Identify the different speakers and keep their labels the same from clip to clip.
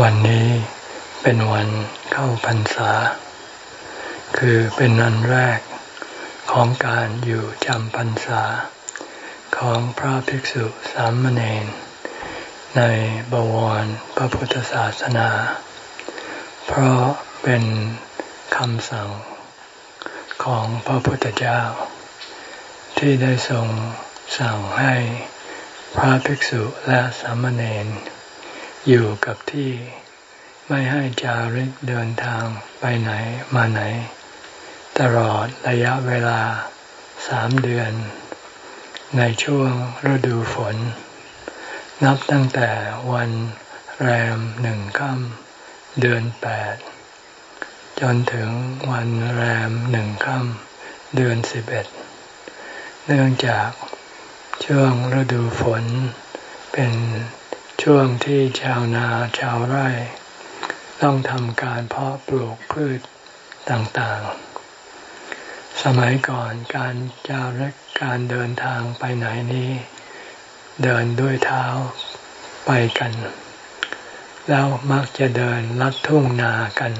Speaker 1: วันนี้เป็นวันเข้าพรรษา คือเป็นวันแรกของการอยู่จำพรรษา ของพระภิกษุสามเณรในบวรพระพุทธศาสนา เพราะเป็นคำสั่งของพระพุทธเจ้า ที่ได้ทรงสั่งให้พระภิกษุและสามเณร อยู่กับที่ไม่ให้จาริกเดินทางไปไหนมาไหน ตลอดระยะเวลาสามเดือน ในช่วงฤดูฝน นับตั้งแต่วันแรมหนึ่งค่ำเดือนแปดจนถึงวันแรมหนึ่งค่ำเดือนสิบเอ็ดเนื่องจากช่วงฤดูฝนเป็น ช่วงที่ชาวนาชาวไร่ ต้องทำการเพาะปลูกพืชต่างๆ สมัยก่อนการจาริกการเดินทางไปไหนนี้ เดินด้วยเท้าไปกัน แล้วมักจะเดินลัดทุ่งนากัน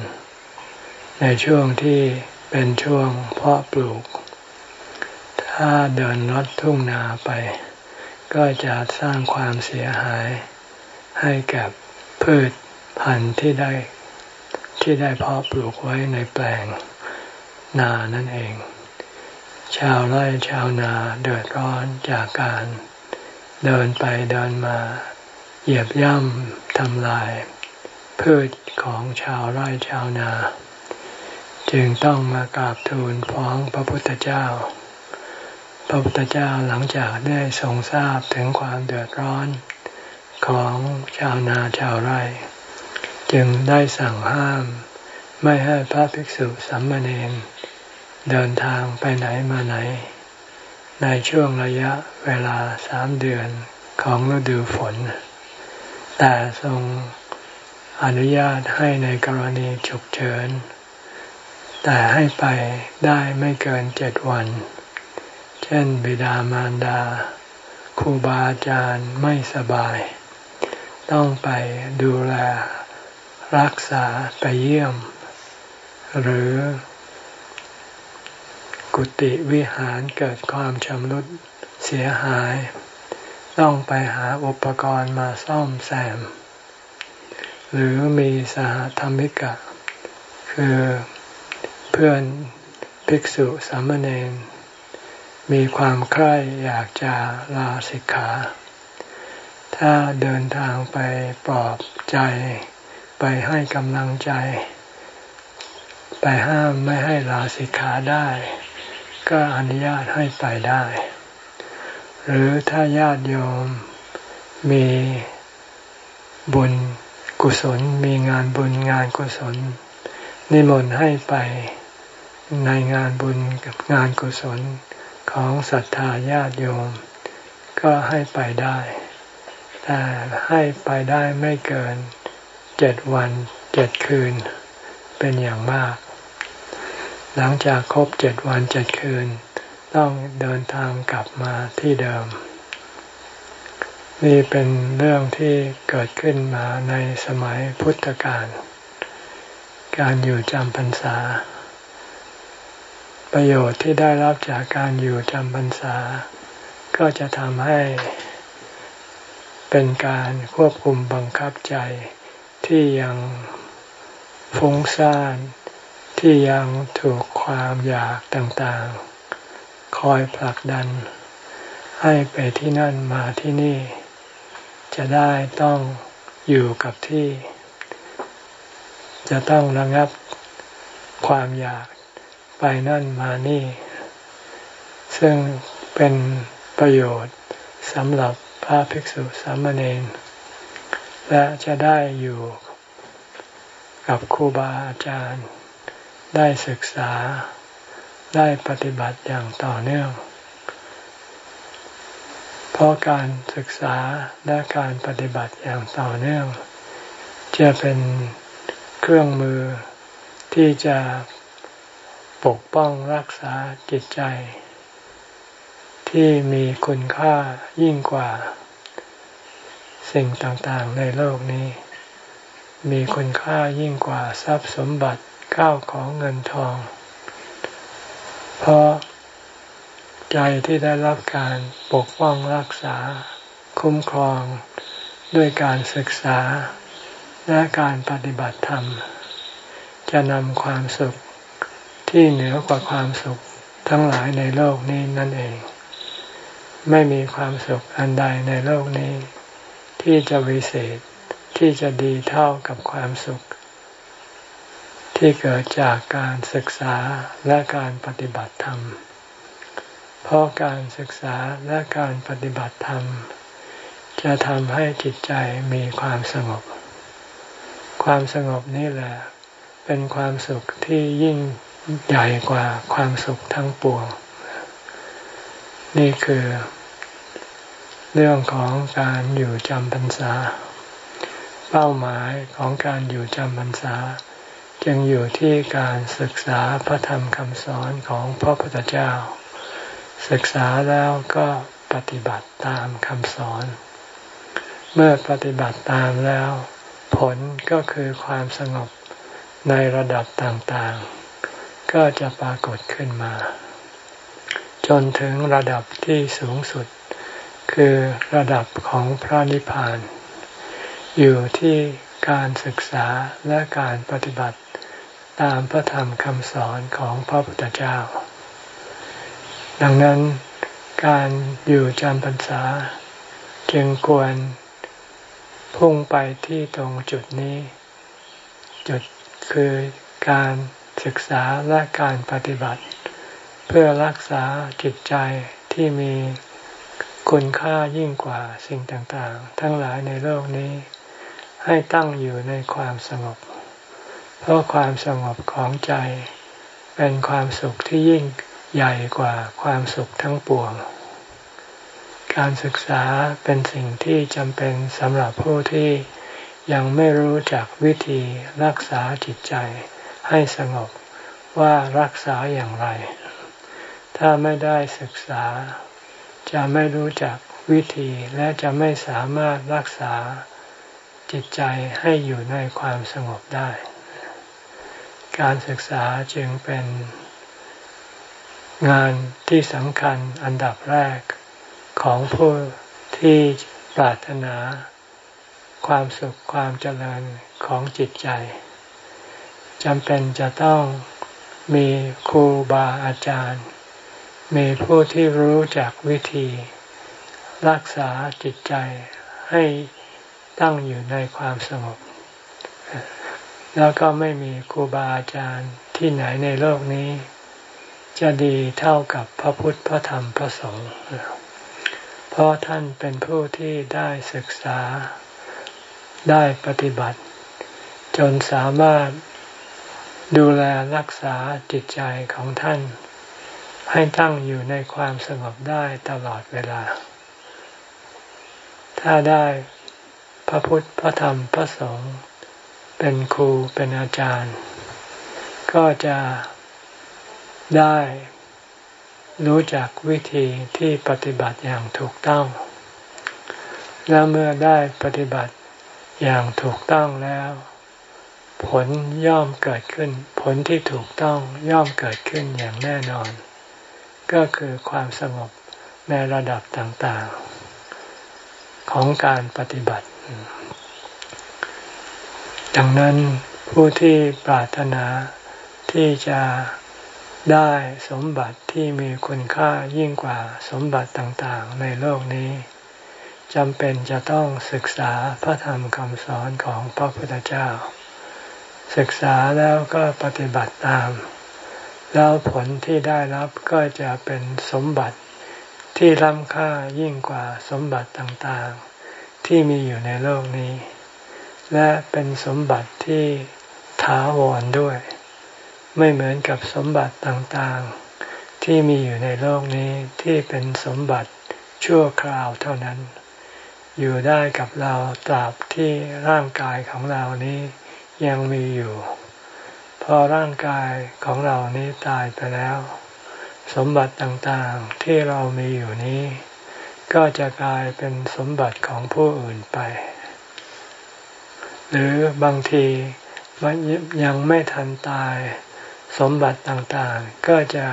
Speaker 1: ในช่วงที่เป็นช่วงเพาะปลูก ถ้าเดินลัดทุ่งนาไป ก็จะสร้างความเสียหาย ให้กับพืชพันธุ์ที่ได้ที่ได้เพาะปลูกไว้ในแปลงนานั่นเอง ชาวไร่ชาวนาเดือดร้อนจากการเดินไปเดินมา เหยียบย่ำทำลาย พืชของชาวไร่ชาวนา จึงต้องมากราบทูลฟ้องพระพุทธเจ้า พระพุทธเจ้าหลังจากได้ทรงทราบถึงความเดือดร้อน ของชาวนาชาวไร่ จึงได้สั่งห้าม ไม่ให้พระภิกษุสัมมาเนนเดินทางไปไหนมาไหน ในช่วงระยะเวลาสามเดือนของฤดูฝน แต่ทรงอนุญาตให้ในกรณีฉุกเฉิน แต่ให้ไปได้ไม่เกินเจ็ดวัน เช่นบิดามารดาครูบาอาจารย์ไม่สบาย ต้องไปดูแลรักษาไปเยี่ยม หรือกุฏิวิหารเกิดความชำรุดเสียหาย ต้องไปหาอุปกรณ์มาซ่อมแซม หรือมีสหธรรมิกะ คือเพื่อนภิกษุสามเณรมีความใคร่อยากจะลาสิกขา ถ้าเดินทางไปปลอบใจ ไปให้กำลังใจ ไปห้ามไม่ให้ลาสิกขาได้ ก็อนุญาตให้ไปได้ หรือถ้าญาติโยมมีบุญกุศลมีงานบุญงานกุศล นิมนต์ให้ไปในงานบุญกับงานกุศลของศรัทธาญาติโยม ก็ให้ไปได้ แต่ให้ไปได้ไม่เกินเจ็ดวันเจ็ดคืน เป็นอย่างมาก หลังจากครบเจ็ดวันเจ็ดคืน ต้องเดินทางกลับมาที่เดิม นี่เป็นเรื่องที่เกิดขึ้นมาในสมัยพุทธกาลการอยู่จำพรรษา ประโยชน์ที่ได้รับจากการอยู่จำพรรษา ก็จะทำให้ เป็นการควบคุมบังคับใจที่ยังฟุ้งซ่านที่ยังถูกความอยากต่างๆ คอยผลักดัน ให้ไปที่นั่นมาที่นี่ จะได้ต้องอยู่กับที่ จะต้องระงับความอยากไปนั่นมานี่ ซึ่งเป็นประโยชน์สำหรับ พระภิกษุสามเณรและจะได้อยู่กับครูบาอาจารย์ ได้ศึกษาได้ปฏิบัติอย่างต่อเนื่อง เพราะการศึกษาและการปฏิบัติอย่างต่อเนื่อง จะเป็นเครื่องมือที่จะปกป้องรักษาจิตใจ ที่มีคุณค่ายิ่งกว่า สิ่งต่างๆในโลกนี้ มีคุณค่ายิ่งกว่าทรัพย์สมบัติข้าวของเงินทอง เพราะใจที่ได้รับการปกป้องรักษา คุ้มครอง ด้วยการศึกษา และการปฏิบัติธรรม จะนำความสุขที่เหนือกว่าความสุขทั้งหลายในโลกนี้นั่นเอง ไม่มีความสุขอันใดในโลกนี้ ที่จะวิเศษที่จะดีเท่ากับความสุข ที่เกิดจากการศึกษาและการปฏิบัติธรรม เพราะการศึกษาและการปฏิบัติธรรม จะทำให้จิตใจมีความสงบ ความสงบนี่แหละ เป็นความสุขที่ยิ่งใหญ่กว่าความสุขทั้งปวง นี่คือเรื่องของการอยู่จำพรรษา เป้าหมายของการอยู่จำพรรษา จึงอยู่ที่การศึกษาพระธรรมคำสอนของพระพุทธเจ้า ศึกษาแล้วก็ปฏิบัติตามคำสอน เมื่อปฏิบัติตามแล้ว ผลก็คือความสงบในระดับต่างๆ ก็จะปรากฏขึ้นมา จนถึงระดับที่สูงสุด คือระดับของพระนิพพาน อยู่ที่การศึกษาและการปฏิบัติตามพระธรรมคำสอนของพระพุทธเจ้า ดังนั้นการอยู่จำพรรษา จึงควรพุ่งไปที่ตรงจุดนี้ จุดคือการศึกษาและการปฏิบัติ พื่อรักษาจิตใจที่มีคุณค่ายิ่งกว่าสิ่งต่างๆ ทั้งหลายในโลกนี้ ให้ตั้งอยู่ในความสงบ เพราะความสงบของใจ เป็นความสุขที่ยิ่งใหญ่กว่าความสุขทั้งปวง การศึกษาเป็นสิ่งที่จำเป็นสำหรับผู้ที่ยังไม่รู้จักวิธีรักษาจิตใจให้สงบว่ารักษาอย่างไร ถ้าไม่ได้ศึกษา จะไม่รู้จักวิธีและจะไม่สามารถรักษาจิตใจให้อยู่ในความสงบได้ การศึกษาจึงเป็นงานที่สำคัญอันดับแรกของผู้ที่ปรารถนา ความสุขความเจริญของจิตใจจำเป็นจะต้องมีครูบาอาจารย์ มีผู้ที่รู้จักวิธี รักษาจิตใจให้ตั้งอยู่ในความสงบ แล้วก็ไม่มีครูบาอาจารย์ที่ไหนในโลกนี้ จะดีเท่ากับพระพุทธพระธรรมพระสงฆ์เพราะท่านเป็นผู้ที่ได้ศึกษาได้ปฏิบัติ จนสามารถดูแลรักษาจิตใจของท่าน ให้ตั้งอยู่ในความสงบได้ตลอดเวลา ถ้าได้พระพุทธพระธรรมพระสงฆ์เป็นครูเป็นอาจารย์ ก็จะได้รู้จักวิธีที่ปฏิบัติอย่างถูกต้อง และเมื่อได้ปฏิบัติอย่างถูกต้องแล้ว ผลย่อมเกิดขึ้น ผลที่ถูกต้องย่อมเกิดขึ้นอย่างแน่นอน ก็คือความสงบในระดับต่างๆ ของการปฏิบัติ ดังนั้นผู้ที่ปรารถนาที่จะได้สมบัติที่มีคุณค่ายิ่งกว่าสมบัติต่างๆ ในโลกนี้จำเป็นจะต้องศึกษาพระธรรมคำสอนของพระพุทธเจ้า ศึกษาแล้วก็ปฏิบัติตาม แล้วผลที่ได้รับก็จะเป็นสมบัติที่ล้ำค่ายิ่งกว่าสมบัติต่างๆ ที่มีอยู่ในโลกนี้ และเป็นสมบัติที่ถาวรด้วย ไม่เหมือนกับสมบัติต่างๆ ที่มีอยู่ในโลกนี้ที่เป็นสมบัติชั่วคราวเท่านั้น อยู่ได้กับเราตราบที่ร่างกายของเรานี้ยังมีอยู่ พอร่างกายของเรานี้ตายไปแล้ว สมบัติต่างๆที่เรามีอยู่นี้ ก็จะกลายเป็นสมบัติของผู้อื่นไป หรือบางทีมันยังไม่ทันตาย สมบัติต่างๆ ก็จะ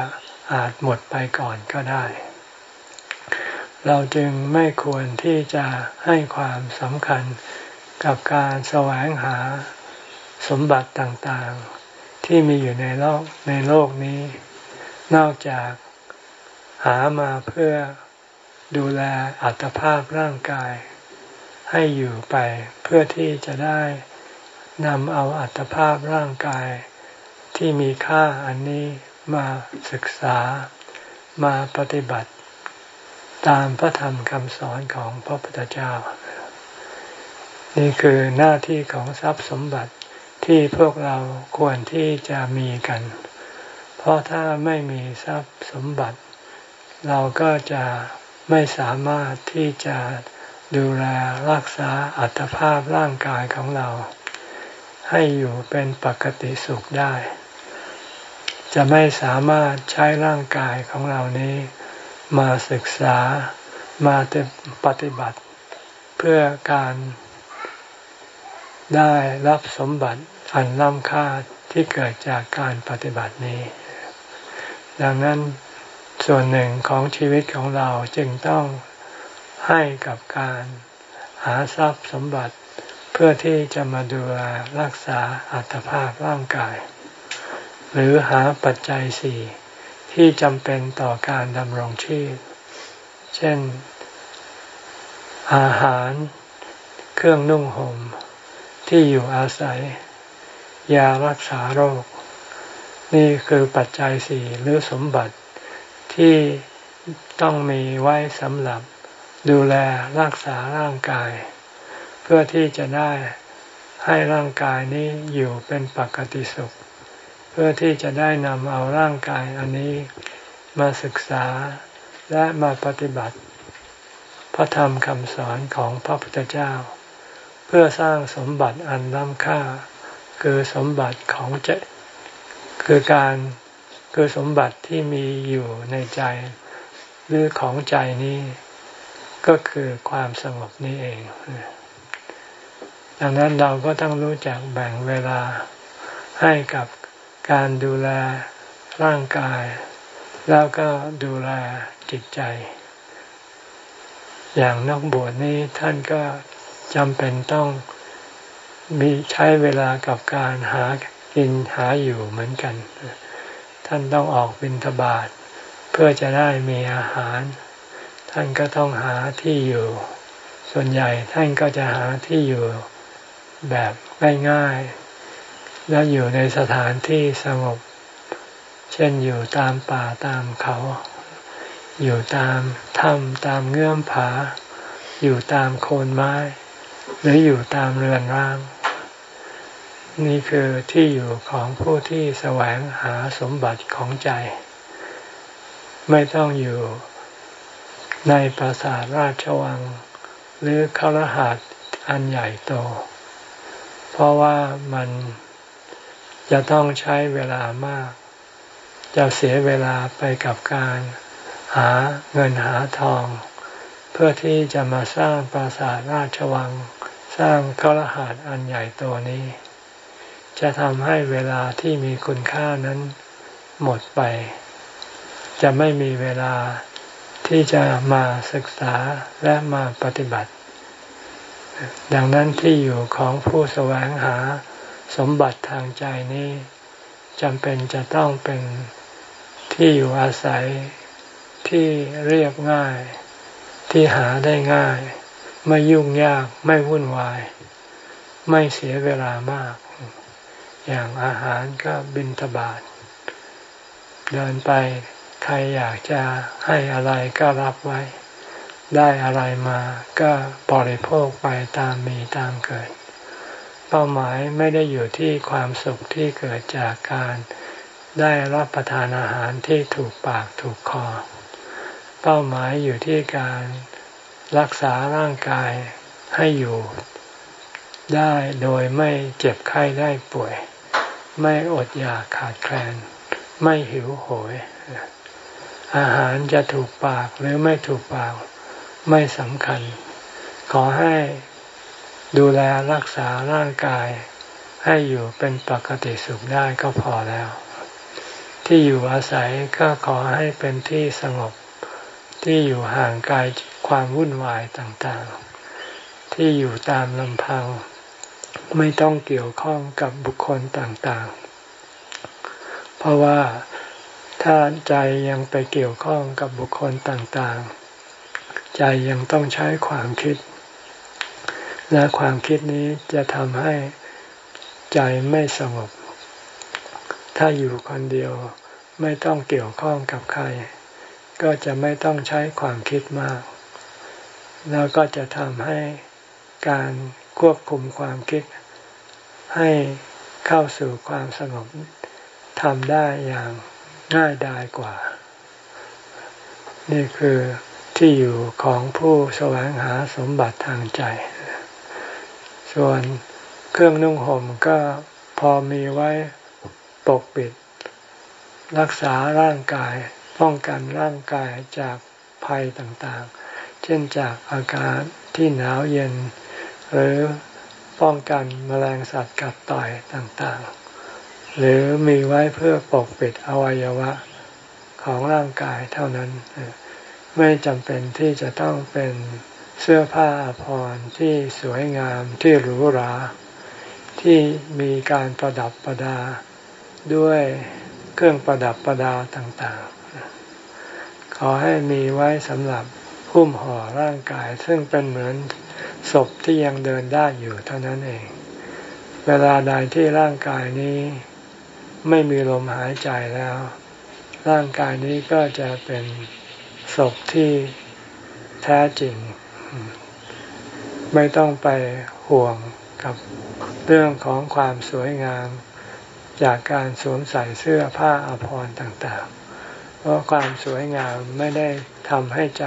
Speaker 1: อาจหมดไปก่อนก็ได้ เราจึงไม่ควรที่จะให้ความสำคัญกับการแสวงหาสมบัติต่างๆ ที่มีอยู่ในโลกในโลกนี้ นอกจากหามาเพื่อดูแลอัตภาพร่างกาย ให้อยู่ไปเพื่อที่จะได้นำเอาอัตภาพร่างกาย ที่มีค่าอันนี้มาศึกษามาปฏิบัติ ตามพระธรรมคำสอนของพระพุทธเจ้า นี่คือหน้าที่ของทรัพย์สมบัติ ที่พวกเราควรที่จะมีกัน เพราะถ้าไม่มีทรัพย์สมบัติ เราก็จะไม่สามารถที่จะดูแลรักษาอัตภาพร่างกายของเรา ให้อยู่เป็นปกติสุขได้ จะไม่สามารถใช้ร่างกายของเรานี้ มาศึกษามาปฏิบัติ เพื่อการ ได้รับสมบัติอันล้ำค่าที่เกิดจากการปฏิบัตินี้ ดังนั้นส่วนหนึ่งของชีวิตของเราจึงต้องให้กับการหาทรัพย์สมบัติเพื่อที่จะมาดูแลรักษาอัตภาพร่างกาย หรือหาปัจจัยสี่ที่จำเป็นต่อการดำรงชีพ เช่น อาหาร เครื่องนุ่งหม่ม ที่อยู่อาศัย ยารักษาโรค นี่คือปัจจัยสี่หรือสมบัติที่ต้องมีไว้สำหรับดูแลรักษาร่างกาย เพื่อที่จะได้ให้ร่างกายนี้อยู่เป็นปกติสุข เพื่อที่จะได้นำเอาร่างกายอันนี้มาศึกษาและมาปฏิบัติ พระธรรมคำสอนของพระพุทธเจ้า เพื่อสร้างสมบัติอันล้ำค่า คือสมบัติของเจคือการคือสมบัติที่มีอยู่ในใจหรือของใจนี้ก็คือความสงบนี้เอง ดังนั้นเราก็ต้องรู้จักแบ่งเวลาให้กับการดูแลร่างกาย แล้วก็ดูแลจิตใจ อย่างนักบวชนี้ท่านก็ จำเป็นต้องมีใช้เวลากับการหากินหาอยู่เหมือนกัน ท่านต้องออกบิณฑบาตเพื่อจะได้มีอาหาร ท่านก็ต้องหาที่อยู่ ส่วนใหญ่ท่านก็จะหาที่อยู่แบบง่ายๆ แล้วอยู่ในสถานที่สงบ เช่นอยู่ตามป่าตามเขา อยู่ตามถ้ำตามเงื่อมผา อยู่ตามโคนไม้ หรืออยู่ตามเรือนร่าง นี่คือที่อยู่ของผู้ที่แสวงหาสมบัติของใจ ไม่ต้องอยู่ในปราสาทราชวัง หรือคารหัสอันใหญ่โต เพราะว่ามันจะต้องใช้เวลามาก จะเสียเวลาไปกับการหาเงินหาทอง เพื่อที่จะมาสร้างปราสาทราชวัง สร้างคารหัสอันใหญ่โตนี้ จะทำให้เวลาที่มีคุณค่านั้นหมดไป จะไม่มีเวลาที่จะมาศึกษาและมาปฏิบัติ ดังนั้นที่อยู่ของผู้แสวงหาสมบัติทางใจนี้จำเป็นจะต้องเป็นที่อยู่อาศัยที่เรียบง่าย ที่หาได้ง่าย ไม่ยุ่งยากไม่วุ่นวาย ไม่เสียเวลามาก อย่างอาหารก็บินทบาทเดินไปใครอยากจะให้อะไรก็รับไว้ ได้อะไรมาก็บริโภคไปตามมีตามเกิด เป้าหมายไม่ได้อยู่ที่ความสุขที่เกิดจากการได้รับประทานอาหารที่ถูกปากถูกคอ เป้าหมายอยู่ที่การ รักษาร่างกายให้อยู่ ได้โดยไม่เจ็บไข้ได้ป่วย ไม่อดอยากขาดแคลน ไม่หิวโหย อาหารจะถูกปากหรือไม่ถูกปากไม่สำคัญ ขอให้ดูแลรักษาร่างกาย ให้อยู่เป็นปกติสุขได้ก็พอแล้ว ที่อยู่อาศัยก็ขอให้เป็นที่สงบที่อยู่ห่างไกล ความวุ่นวายต่างๆ ที่อยู่ตามลำพัง ไม่ต้องเกี่ยวข้องกับบุคคลต่างๆ เพราะว่าถ้าใจยังไปเกี่ยวข้องกับบุคคลต่างๆ ใจยังต้องใช้ความคิด และความคิดนี้จะทำให้ใจไม่สงบ ถ้าอยู่คนเดียวไม่ต้องเกี่ยวข้องกับใคร ก็จะไม่ต้องใช้ความคิดมาก แล้วก็จะทำให้การควบคุมความคิด ให้เข้าสู่ความสงบทำได้อย่างง่ายดายกว่า นี่คือที่อยู่ของผู้แสวงหาสมบัติทางใจ ส่วนเครื่องนุ่งห่มก็พอมีไว้ปกปิด รักษาร่างกาย ป้องกันร่างกายจากภัยต่างๆ ช่นจากอากาศที่หนาวเย็น หรือป้องกันแมลงสัตว์กัดต่อยต่างๆ หรือมีไว้เพื่อปกปิดอวัยวะของร่างกายเท่านั้น ไม่จำเป็นที่จะต้องเป็นเสื้อผ้าอภรรที่สวยงามที่หรูหรา ที่มีการประดับประดาด้วยเครื่องประดับประดาต่างๆ ขอให้มีไว้สำหรับ หุ้มห่อร่างกาย ซึ่งเป็นเหมือนศพที่ยังเดินได้อยู่เท่านั้นเอง เวลาใดที่ร่างกายนี้ ไม่มีลมหายใจแล้ว ร่างกายนี้ก็จะเป็นศพที่แท้จริง ไม่ต้องไปห่วงกับเรื่องของความสวยงามจากการสวมใส่เสื้อผ้าอภรรต่างๆ เพราะความสวยงามไม่ได้ทำให้ใจ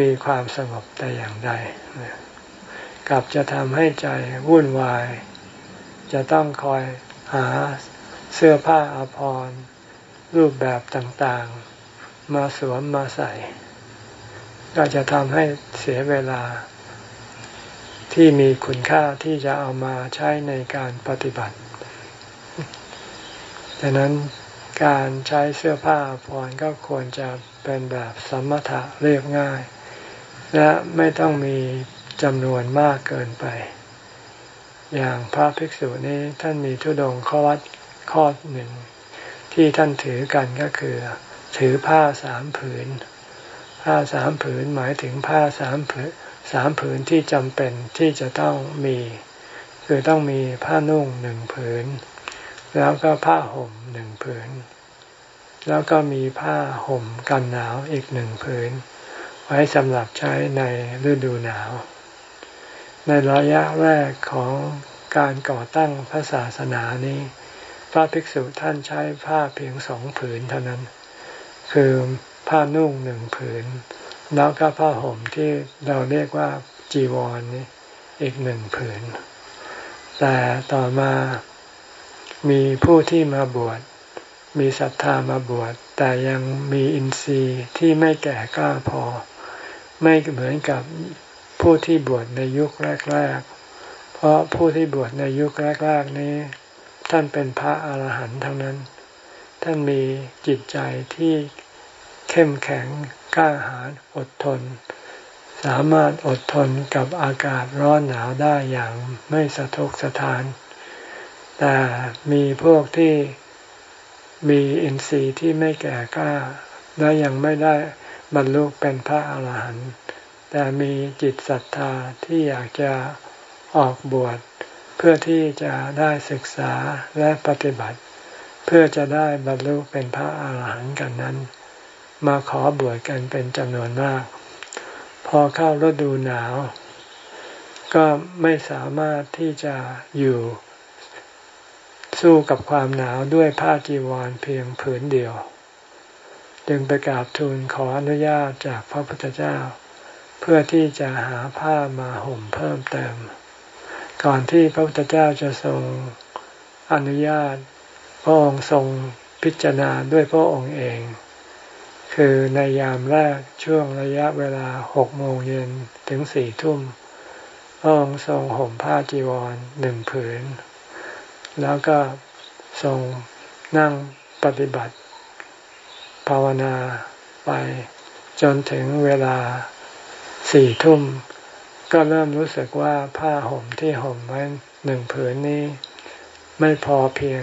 Speaker 1: มีความสงบแต่อย่างใดกลับจะทำให้ใจวุ่นวาย จะต้องคอยหาเสื้อผ้าอภรรรูปแบบต่างๆ มาสวมมาใส่ ก็จะทำให้เสียเวลา ที่มีคุณค่าที่จะเอามาใช้ในการปฏิบัติดังนั้นการใช้เสื้อผ้าพรก็ควรจะเป็นแบบสมถะเรียบง่าย และไม่ต้องมีจำนวนมากเกินไป อย่างพระภิกษุนี้ท่านมีทุดงข้อวัดข้อหนึ่ง ที่ท่านถือกันก็คือ ถือผ้าสามผืน ผ้าสามผืนหมายถึงผ้าสามผืนสามผืนที่จำเป็นที่จะต้องมี คือต้องมีผ้านุ่งหนึ่งผืน แล้วก็ผ้าห่มหนึ่งผืน แล้วก็มีผ้าห่มกันหนาวอีกหนึ่งผืน ไว้สำหรับใช้ในฤดูหนาว ในระยะแรกของการก่อตั้งพระศาสนานี้ พระภิกษุท่านใช้ผ้าเพียงสองผืนเท่านั้น คือผ้านุ่งหนึ่งผืน แล้วก็ผ้าห่มที่เราเรียกว่าจีวรนนี่อีกหนึ่งผืน แต่ต่อมามีผู้ที่มาบวชมีศรัทธามาบวชแต่ยังมีอินทรีย์ที่ไม่แก่กล้าพอ ไม่เหมือนกับผู้ที่บวชในยุคแรก ๆ เพราะผู้ที่บวชในยุคแรก ๆ นี้ ท่านเป็นพระอาหารหันต์ทั้งนั้น ท่านมีจิตใจที่เข้มแข็งกล้าหาญอดทน สามารถอดทนกับอากาศร้อนหนาวได้อย่างไม่สะทกสะทาน แต่มีพวกที่มีอินทรีย์ที่ไม่แก่กล้าและยังไม่ได้ บรรลุเป็นพระอาหารหันต์แต่มีจิตศรัทธาที่อยากจะออกบวช เพื่อที่จะได้ศึกษาและปฏิบัติ เพื่อจะได้บรรลุเป็นพระอาหารหันต์กันนั้น มาขอบวชกันเป็นจำนวนมาก พอเข้าฤดูหนาว ก็ไม่สามารถที่จะอยู่สู้กับความหนาวด้วยผ้าจีวรเพียงผืนเดียว จึงไปกราบทูลขออนุญาตจากพระพุทธเจ้า เพื่อที่จะหาผ้ามาห่มเพิ่มเติม ก่อนที่พระพุทธเจ้าจะทรงอนุญาต พระองค์ทรงพิจารณาด้วยพระองค์เอง คือในยามแรกช่วงระยะเวลาหกโมงเย็นถึงสี่ทุ่มพระองค์ทรงห่มผ้าจีวรหนึ่งผืน แล้วก็ทรงนั่งปฏิบัติ ภาวนาไป จนถึงเวลาสี่ทุ่ม ก็เริ่มรู้สึกว่าผ้าห่มที่ห่มไว้หนึ่งผืนนี้ ไม่พอเพียง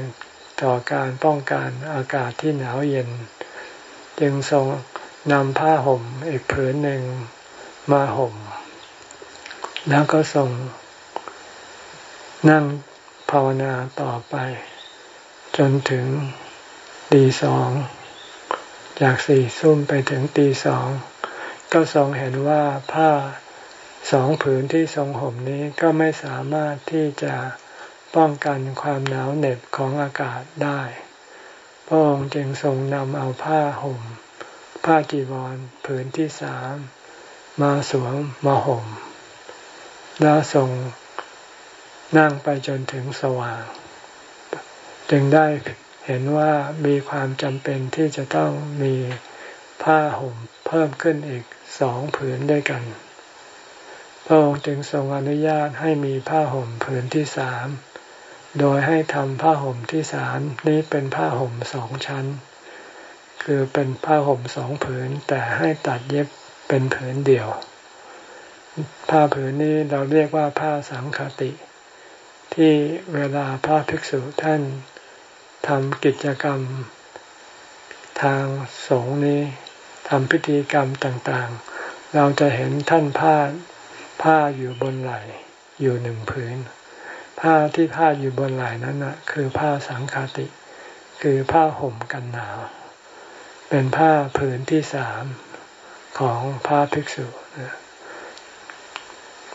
Speaker 1: ต่อการป้องกันอากาศที่หนาวเย็น จึงทรงนำผ้าห่มอีกผืนหนึ่งมาห่ม แล้วก็ทรงนั่งภาวนาต่อไป จนถึงตีสอง จากสี่ซุ่มไปถึงตีสอง ก็ทรงเห็นว่าผ้าสองผืนที่ทรงห่มนี้ก็ไม่สามารถที่จะป้องกันความหนาวเหน็บของอากาศได้ พระองค์จึงทรงนำเอาผ้าห่ม ผ้าจีวรผืนที่สามมาสวมมาห่ม แล้วทรงนั่งไปจนถึงสว่าง จึงได้ เห็นว่ามีความจำเป็นที่จะต้องมีผ้าห่มเพิ่มขึ้นอีกสองผืนด้วยกัน พระองค์จึงทรงอนุญาตให้มีผ้าห่มผืนที่สามโดยให้ทำผ้าห่มที่สามนี้เป็นผ้าห่มสองชั้น คือเป็นผ้าห่มสองผืนแต่ให้ตัดเย็บเป็นผืนเดียว ผ้าผืนนี้เราเรียกว่าผ้าสังคติ ที่เวลาพระภิกษุท่าน ทำกิจกรรมทางสงฆ์นี้ทำพิธีกรรมต่างๆ เราจะเห็นท่านผ้าผ้าอยู่บนไหลอยู่หนึ่งผืน ผ้าที่ผ้าอยู่บนไหลนั้นนะคือผ้าสังคติ คือผ้าห่มกันหนาว เป็นผ้าผืนที่สามของพระภิกษุ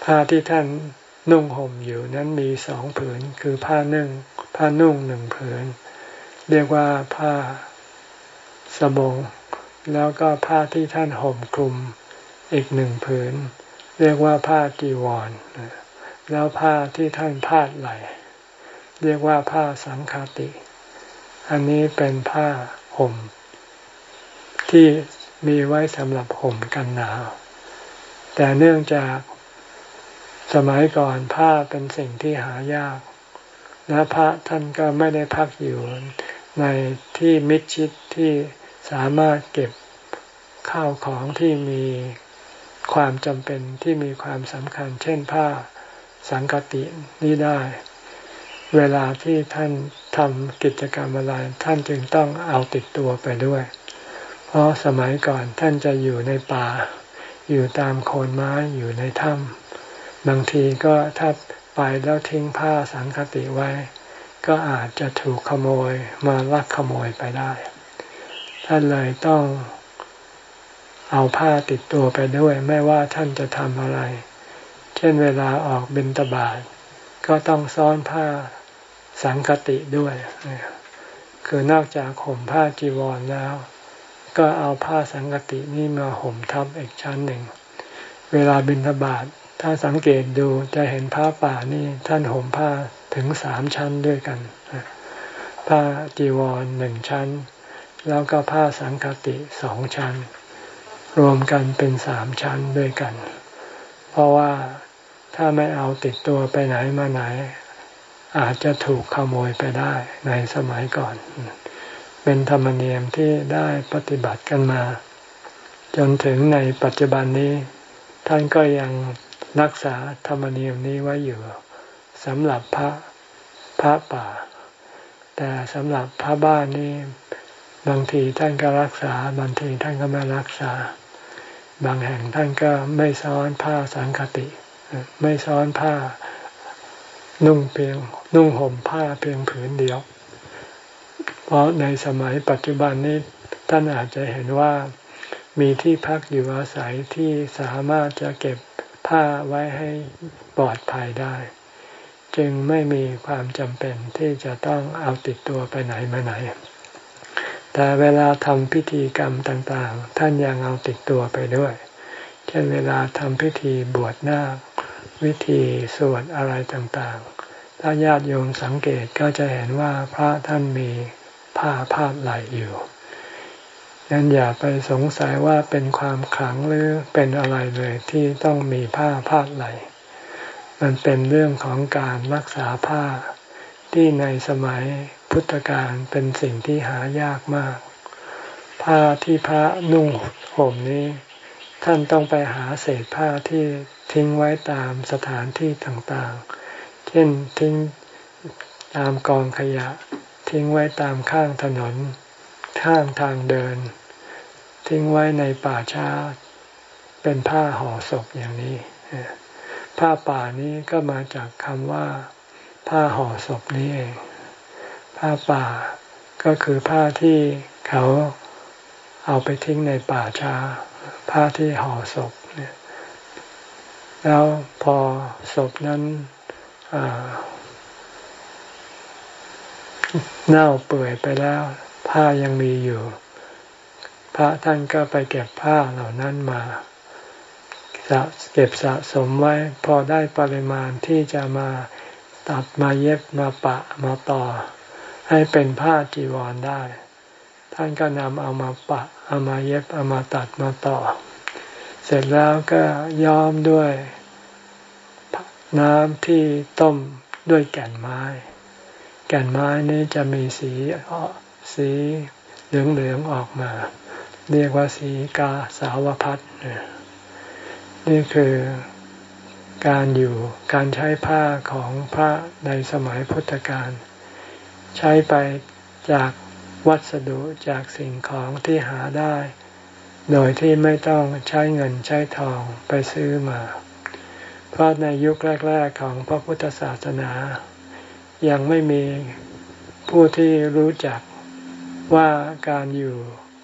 Speaker 1: ผ้าที่ท่านนุ่งห่มอยู่นั้นมีสองผืน คือผ้านึ่งผ้านุ่งหนึ่งผืน เรียกว่าผ้าสบง แล้วก็ผ้าที่ท่านห่มคลุมอีกหนึ่งผืน เรียกว่าผ้าจีวร แล้วผ้าที่ท่านพาดไหล เรียกว่าผ้าสังคาติ อันนี้เป็นผ้าห่ม ที่มีไว้สำหรับห่มกันหนาว แต่เนื่องจากสมัยก่อนผ้าเป็นสิ่งที่หายาก และพระท่านก็ไม่ได้พักอยู่ ในที่มิดชิดที่สามารถเก็บข้าวของที่มีความจำเป็นที่มีความสำคัญ เช่นผ้าสังกตินี้ได้ เวลาที่ท่านทำกิจกรรมอะไรท่านจึงต้องเอาติดตัวไปด้วย เพราะสมัยก่อนท่านจะอยู่ในป่า อยู่ตามโคนไม้อยู่ในถ้ำบางทีก็ถ้าไปแล้วทิ้งผ้าสังคติไว้ ก็อาจจะถูกขโมยมาลักขโมยไปได้ ท่านเลยต้องเอาผ้าติดตัวไปด้วย ไม่ว่าท่านจะทำอะไร เช่นเวลาออกบินตบาทก็ต้องซ้อนผ้าสังคติด้วย คือนอกจากห่มผ้าจีวรแล้ว ก็เอาผ้าสังคตินี่มาห่มทับอีกชั้นหนึ่ง เวลาบินทบาท ถ้าสังเกตดูจะเห็นผ้าป่านี่ท่านห่มผ้าถึงสามชั้นด้วยกัน ผ้าจีวรหนึ่งชั้น แล้วก็ผ้าสังคติสองชั้น รวมกันเป็นสามชั้นด้วยกัน เพราะว่าถ้าไม่เอาติดตัวไปไหนมาไหน อาจจะถูกขโมยไปได้ในสมัยก่อน เป็นธรรมเนียมที่ได้ปฏิบัติกันมา จนถึงในปัจจุบันนี้ท่านก็ยัง รักษาธรรมเนียมนี้ไว้อยู่สำหรับพระพระป่า แต่สำหรับพระบ้านนี่บางทีท่านก็รักษา บางทีท่านก็ไม่รักษา บางแห่งท่านก็ไม่ซ้อนผ้าสังคติ ไม่ซ้อนผ้านุ่งเพียงนุ่งห่มผ้าเพียงผืนเดียว เพราะในสมัยปัจจุบันนี้ท่านอาจจะเห็นว่ามีที่พักอยู่อาศัยที่สามารถจะเก็บ ผ้าไว้ให้ปลอดภัยได้ จึงไม่มีความจำเป็นที่จะต้องเอาติดตัวไปไหนมาไหน แต่เวลาทำพิธีกรรมต่างๆ ท่านยังเอาติดตัวไปด้วย เช่นเวลาทำพิธีบวชนาควิธีสวดอะไรต่างๆ ถ้าญาติโยมสังเกตก็จะเห็นว่าพระท่านมีผ้าพาดไหลอยู่ นั้นอย่าไปสงสัยว่าเป็นความขลังหรือเป็นอะไรเลยที่ต้องมีผ้าพาดไหล มันเป็นเรื่องของการรักษาผ้าที่ในสมัยพุทธกาลเป็นสิ่งที่หายากมาก ผ้าที่พระนุ่งห่มนี้ ท่านต้องไปหาเศษผ้าที่ทิ้งไว้ตามสถานที่ต่างๆ เช่นทิ้งตามกองขยะ ทิ้งไว้ตามข้างถนนข้างทางเดิน ทิ้งไว้ในป่าช้า เป็นผ้าห่อศพอย่างนี้ ผ้าป่านี้ก็มาจากคำว่า ผ้าห่อศพนี้เอง ผ้าป่าก็คือผ้าที่เขาเอาไปทิ้งในป่าช้า ผ้าที่ห่อศพเนี่ยแล้วพอศพนั้นเน่าเปื่อยไปแล้ว ผ้ายังมีอยู่ พระท่านก็ไปเก็บผ้าเหล่านั้นมาเก็บสะสมไว้ พอได้ปริมาณที่จะมาตัดมาเย็บมาปะมาต่อ ให้เป็นผ้าจีวรได้ ท่านก็นำเอามาปะ เอามาเย็บเอามาตัดมาต่อ เสร็จแล้วก็ย้อมด้วยน้ำที่ต้มด้วยแก่นไม้ แก่นไม้นี้จะมีสีสีเหลืองๆออกมา เรียกว่าสีกาสาวพัดนี่คือการอยู่การใช้ผ้าของพระในสมัยพุทธกาลใช้ไปจากวัสดุจากสิ่งของที่หาได้ โดยที่ไม่ต้องใช้เงินใช้ทองไปซื้อมา เพราะในยุคแรก ๆ ของพระพุทธศาสนา ยังไม่มีผู้ที่รู้จักว่าการอยู่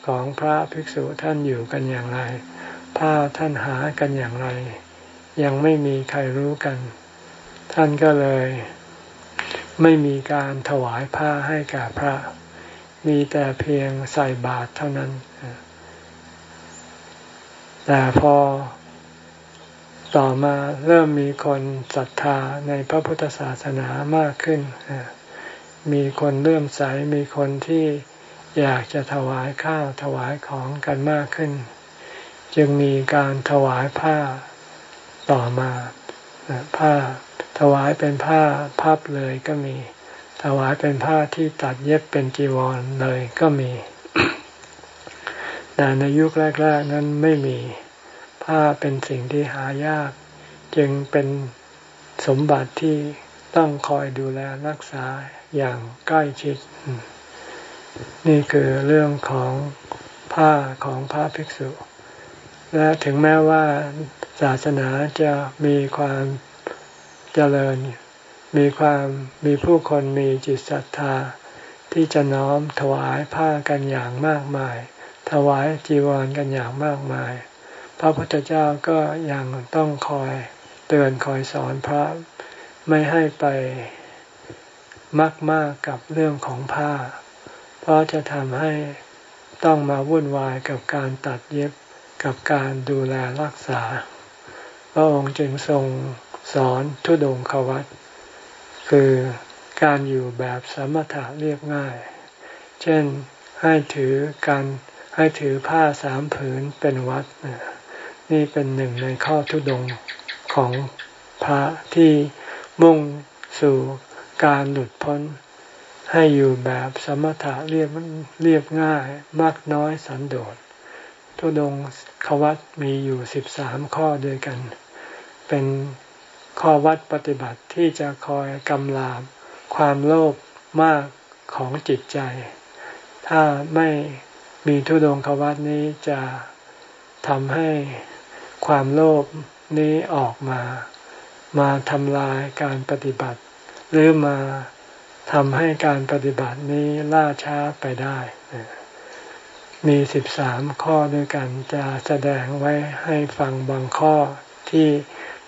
Speaker 1: ของพระภิกษุท่านอยู่กันอย่างไร ผ้าท่านหากันอย่างไร ยังไม่มีใครรู้กัน ท่านก็เลย ไม่มีการถวายผ้าให้แก่พระ มีแต่เพียงใส่บาตรเท่านั้น แต่พอต่อมาเริ่มมีคนศรัทธาในพระพุทธศาสนามากขึ้น มีคนเลื่อมใส มีคนที่ อยากจะถวายข้าวถวายของกันมากขึ้น จึงมีการถวายผ้าต่อมาผ้าถวายเป็นผ้าพับเลยก็มี ถวายเป็นผ้าที่ตัดเย็บเป็นจีวรเลยก็มี แต่ในยุคแรก ๆ นั้นไม่มีผ้าเป็นสิ่งที่หายาก จึงเป็นสมบัติที่ต้องคอยดูแลรักษาอย่างใกล้ชิด นี่คือเรื่องของผ้าของพระภิกษุ และถึงแม้ว่าศาสนาจะมีความเจริญ มีความมีผู้คนมีจิตศรัทธา ที่จะน้อมถวายผ้ากันอย่างมากมาย ถวายจีวรกันอย่างมากมาย พระพุทธเจ้าก็ยังต้องคอยเตือนคอยสอนพระไม่ให้ไปมักมากกับเรื่องของผ้า เพราะจะทำให้ต้องมาวุ่นวายกับการตัดเย็บกับการดูแลรักษา พระองค์จึงทรงสอนทุดงควัตคือการอยู่แบบสมถะเรียบง่าย เช่นให้ถือการให้ถือผ้าสามผืนเป็นวัด นี่เป็นหนึ่งในข้อทุดงของพระที่มุ่งสู่การหลุดพ้น ให้อยู่แบบสมถะเรียบเรียบง่ายมากน้อยสันโดษทุดงขวัตมีอยู่สิบสามข้อด้วยกัน เป็นข้อวัดปฏิบัติที่จะคอยกำลาบความโลภมากของจิตใจ ถ้าไม่มีทุดงขวัตนี้จะทำให้ความโลภนี้ออกมา มาทำลายการปฏิบัติ หรือมา ทำให้การปฏิบัตินี้ล่าช้าไปได้ มีสิบสามข้อด้วยกันจะแสดงไว้ให้ฟังบางข้อที่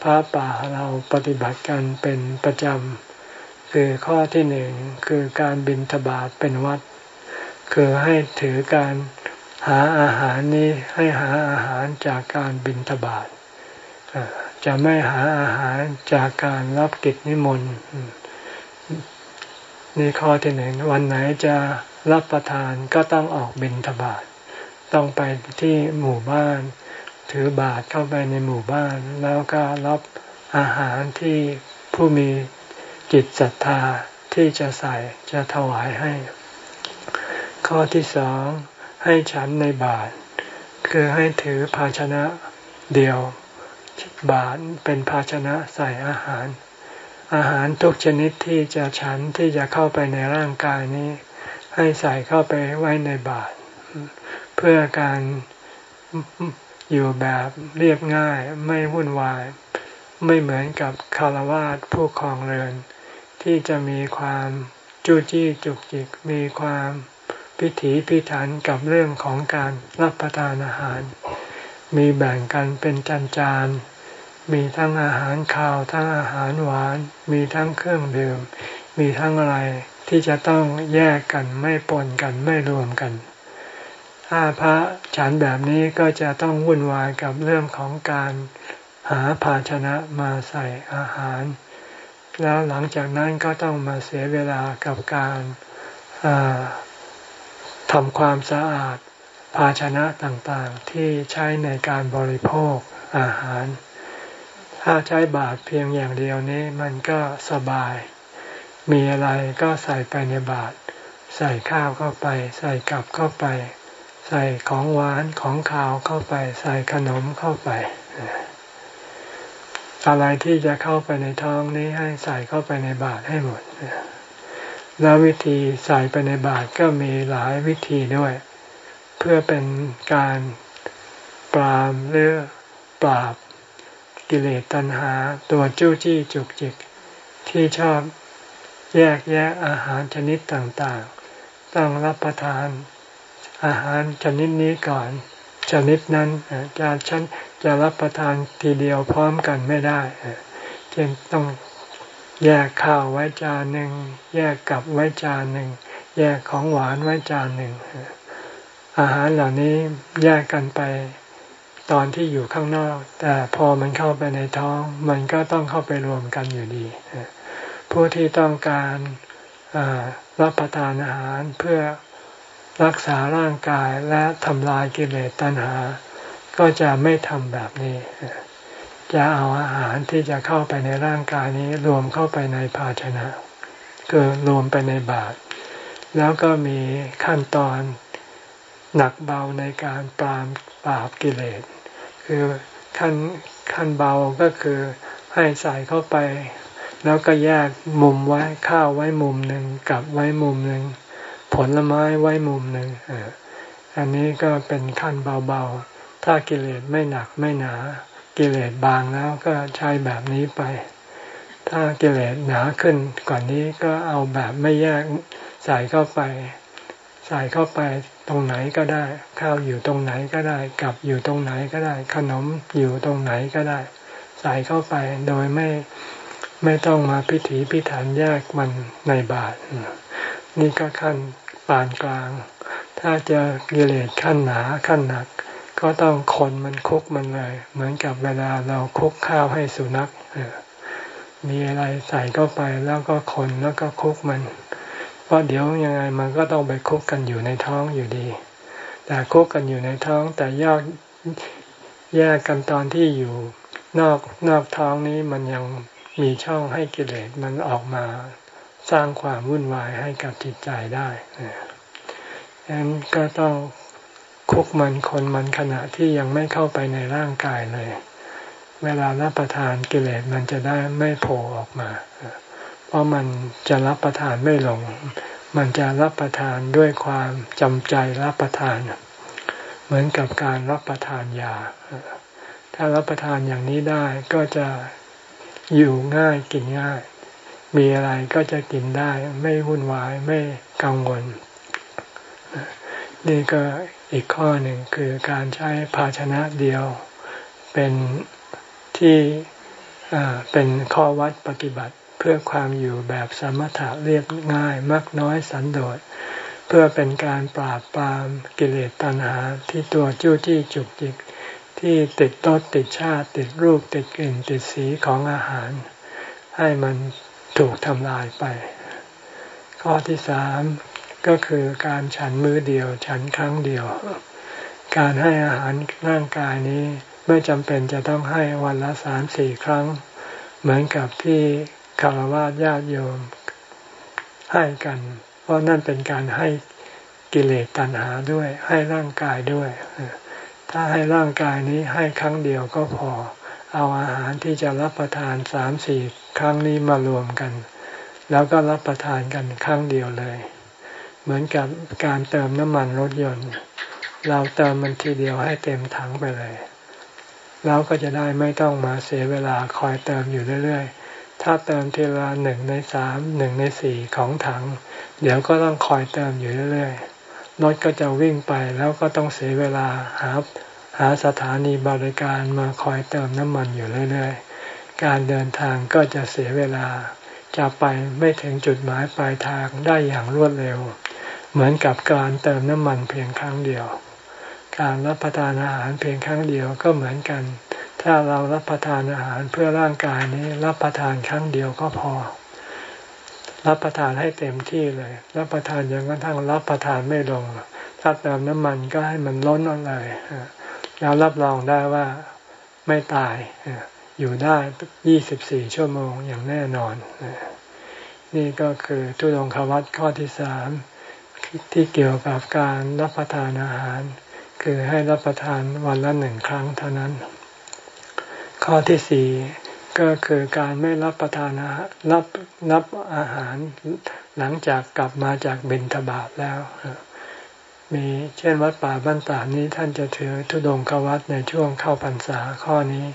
Speaker 1: พระป่าเราปฏิบัติกันเป็นประจำ คือข้อที่หนึ่งคือการบินทบาทเป็นวัด คือให้ถือการหาอาหารนี้ให้หาอาหารจากการบินทบาทจะไม่หาอาหารจากการรับกิจนิมนต์ นี่ข้อที่หนึ่งวันไหนจะรับประทานก็ต้องออกบินทบาทต้องไปที่หมู่บ้าน ถือบาทเข้าไปในหมู่บ้าน แล้วก็รับอาหารที่ผู้มีจิตศรัทธาที่จะใส่จะถวายให้ ข้อที่สองให้ฉันในบาทคือให้ถือภาชนะเดียวบาทเป็นภาชนะใส่อาหาร อาหารทุกชนิดที่จะฉันที่จะเข้าไปในร่างกายนี้ ให้ใส่เข้าไปไว้ในบาทเพื่อการอยู่แบบเรียบง่ายไม่วุ่นวาย ไม่เหมือนกับคารวาสผู้ครองเรือน ที่จะมีความจู้จี้จุกจิกมีความพิถีพิถันกับเรื่องของการรับประทานอาหาร มีแบ่งกันเป็นจานจาน มีทั้งอาหารข้าวทั้งอาหารหวาน มีทั้งเครื่องดื่ม มีทั้งอะไรที่จะต้องแยกกันไม่ปนกันไม่รวมกัน ถ้าพระฉันแบบนี้ก็จะต้องวุ่นวายกับเรื่องของการหาภาชนะมาใส่อาหาร แล้วหลังจากนั้นก็ต้องมาเสียเวลากับการทำความสะอาดภาชนะต่างๆที่ใช้ในการบริโภคอาหาร ถ้าใช้บาตรเพียงอย่างเดียวนี้มันก็สบาย มีอะไรก็ใส่ไปในบาตรใส่ข้าวเข้าไป ใส่กับเข้าไป ใส่ของหวานของขาวเข้าไป ใส่ขนมเข้าไป อะไรที่จะเข้าไปในท้องนี้ให้ใส่เข้าไปในบาตรให้หมดแล้ววิธีใส่ไปในบาตรก็มีหลายวิธีด้วย เพื่อเป็นการปรามหรือปราบ กิเลสตัณหา ตัวจู้จี้จุกจิก ที่ชอบแยกแยะอาหารชนิดต่างๆ ต้องรับประทานอาหารชนิดนี้ก่อน ชนิดนั้นจะฉันจะรับประทานทีเดียวพร้อมกันไม่ได้เช่นต้องแยกข้าวไว้จานหนึ่งแยกกับไว้จานหนึ่งแยกของหวานไว้จานหนึ่งอาหารเหล่านี้แยกกันไป ตอนที่อยู่ข้างนอก แต่พอมันเข้าไปในท้อง มันก็ต้องเข้าไปรวมกันอยู่ดี ผู้ที่ต้องการรับประทานอาหารเพื่อรักษาร่างกายและทำลายกิเลสตัณหา ก็จะไม่ทำแบบนี้ จะเอาอาหารที่จะเข้าไปในร่างกายนี้รวมเข้าไปในภาชนะ คือรวมไปในบาตรแล้วก็มีขั้นตอนหนักเบาในการปรามปราบกิเลส คือขั้นขั้นเบาก็คือให้ใส่เข้าไป แล้วก็แยกมุมไว้ข้าวไว้มุมหนึ่งกับไว้มุมหนึ่งผลไม้ไว้มุมหนึ่งอันนี้ก็เป็นขั้นเบาๆ ถ้ากิเลสไม่หนักไม่หนา กิเลสบางแล้วก็ใช้แบบนี้ไป ถ้ากิเลสหนาขึ้นกว่านนี้ก็เอาแบบไม่แยกใส่เข้าไป ใส่เข้าไปตรงไหนก็ได้ ข้าวอยู่ตรงไหนก็ได้กับอยู่ตรงไหนก็ได้ ขนมอยู่ตรงไหนก็ได้ ใส่เข้าไปโดยไม่ไม่ต้องมาพิถีพิถันแยกมันในบาทนี่ก็ขั้นปานกลาง ถ้าจะกิเลสขั้นหนาขั้นหนัก ก็ต้องคนมันคุกมันเลย เหมือนกับเวลาเราคุกข้าวให้สุนัขมีอะไรใส่เข้าไปแล้วก็คนแล้วก็คุกมัน เพราะเดี๋ยวยังไงมันก็ต้องไปคุกกันอยู่ในท้องอยู่ดี แต่คุกกันอยู่ในท้อง แต่ยากแยกกันตอนที่อยู่นอกนอกท้องนี้มันยังมีช่องให้กิเลสมันออกมาสร้างความวุ่นวายให้กับจิตใจได้ดังนั้นก็ต้องคุกมันคนมันขณะที่ยังไม่เข้าไปในร่างกายเลย เวลารับประทานกิเลสมันจะได้ไม่โผล่ออกมา เพราะมันจะรับประทานไม่ลง มันจะรับประทานด้วยความจำใจรับประทาน เหมือนกับการรับประทานยา ถ้ารับประทานอย่างนี้ได้ก็จะอยู่ง่ายกินง่าย มีอะไรก็จะกินได้ไม่วุ่นวายไม่กังวล นี่ก็อีกข้อหนึ่งคือการใช้ภาชนะเดียวเป็นที่เป็นข้อวัดปฏิบัติ เพื่อความอยู่แบบสมถะเรียบง่ายมักน้อยสันโดษ เพื่อเป็นการปราบปรามกิเลสตัณหาที่ตัวจู้จี้จุกจิก ที่ติดต้นติดชาติติดรูปติดกลิ่นติดสีของอาหาร ให้มันถูกทำลายไป ข้อที่สามก็คือการฉันมือเดียว ฉันครั้งเดียว การให้อาหารร่างกายนี้ไม่จำเป็นจะต้องให้วันละสามสี่ครั้ง เหมือนกับที่ คารวะญาติโยมให้กัน เพราะนั่นเป็นการให้กิเลสตัณหาด้วย ให้ร่างกายด้วย ถ้าให้ร่างกายนี้ให้ครั้งเดียวก็พอ เอาอาหารที่จะรับประทานสามสี่ครั้งนี้มารวมกัน แล้วก็รับประทานกันครั้งเดียวเลย เหมือนกับการเติมน้ำมันรถยนต์ เราเติมมันทีเดียวให้เต็มถังไปเลยแล้วก็จะได้ไม่ต้องมาเสียเวลาคอยเติมอยู่เรื่อยๆ ถ้าเติมทีละหนึ่งในสามหนึ่งในสี่ของถัง เดี๋ยวก็ต้องคอยเติมอยู่เรื่อยๆรถก็จะวิ่งไปแล้วก็ต้องเสียเวลาหาหาสถานีบริการมาคอยเติมน้ำมันอยู่เรื่อยๆ การเดินทางก็จะเสียเวลา จะไปไม่ถึงจุดหมายปลายทางได้อย่างรวดเร็ว เหมือนกับการเติมน้ำมันเพียงครั้งเดียว การรับประทานอาหารเพียงครั้งเดียวก็เหมือนกัน ถ้าเรารับประทานอาหารเพื่อร่างกายนี้รับประทานครั้งเดียวก็พอ รับประทานให้เต็มที่เลย รับประทานจนกระทั่งรับประทานไม่ลง ถ้าเติมน้ำมันก็ให้มันล้นออกเลยแล้วรับรองได้ว่าไม่ตาย อยู่ได้ยี่สิบสี่ชั่วโมงอย่างแน่นอน นี่ก็คือทุดงควัตข้อที่สามที่เกี่ยวกับการรับประทานอาหาร คือให้รับประทานวันละหนึ่งครั้งเท่านั้น ข้อที่สี่ก็คือการไม่รับประทานอาหารรับรับอาหารหลังจากกลับมาจากบินทบาทแล้ว มีเช่นวัดป่าบ้านตานี้ท่านจะถือทุดงควัตในช่วงเข้าพรรษาข้อนี้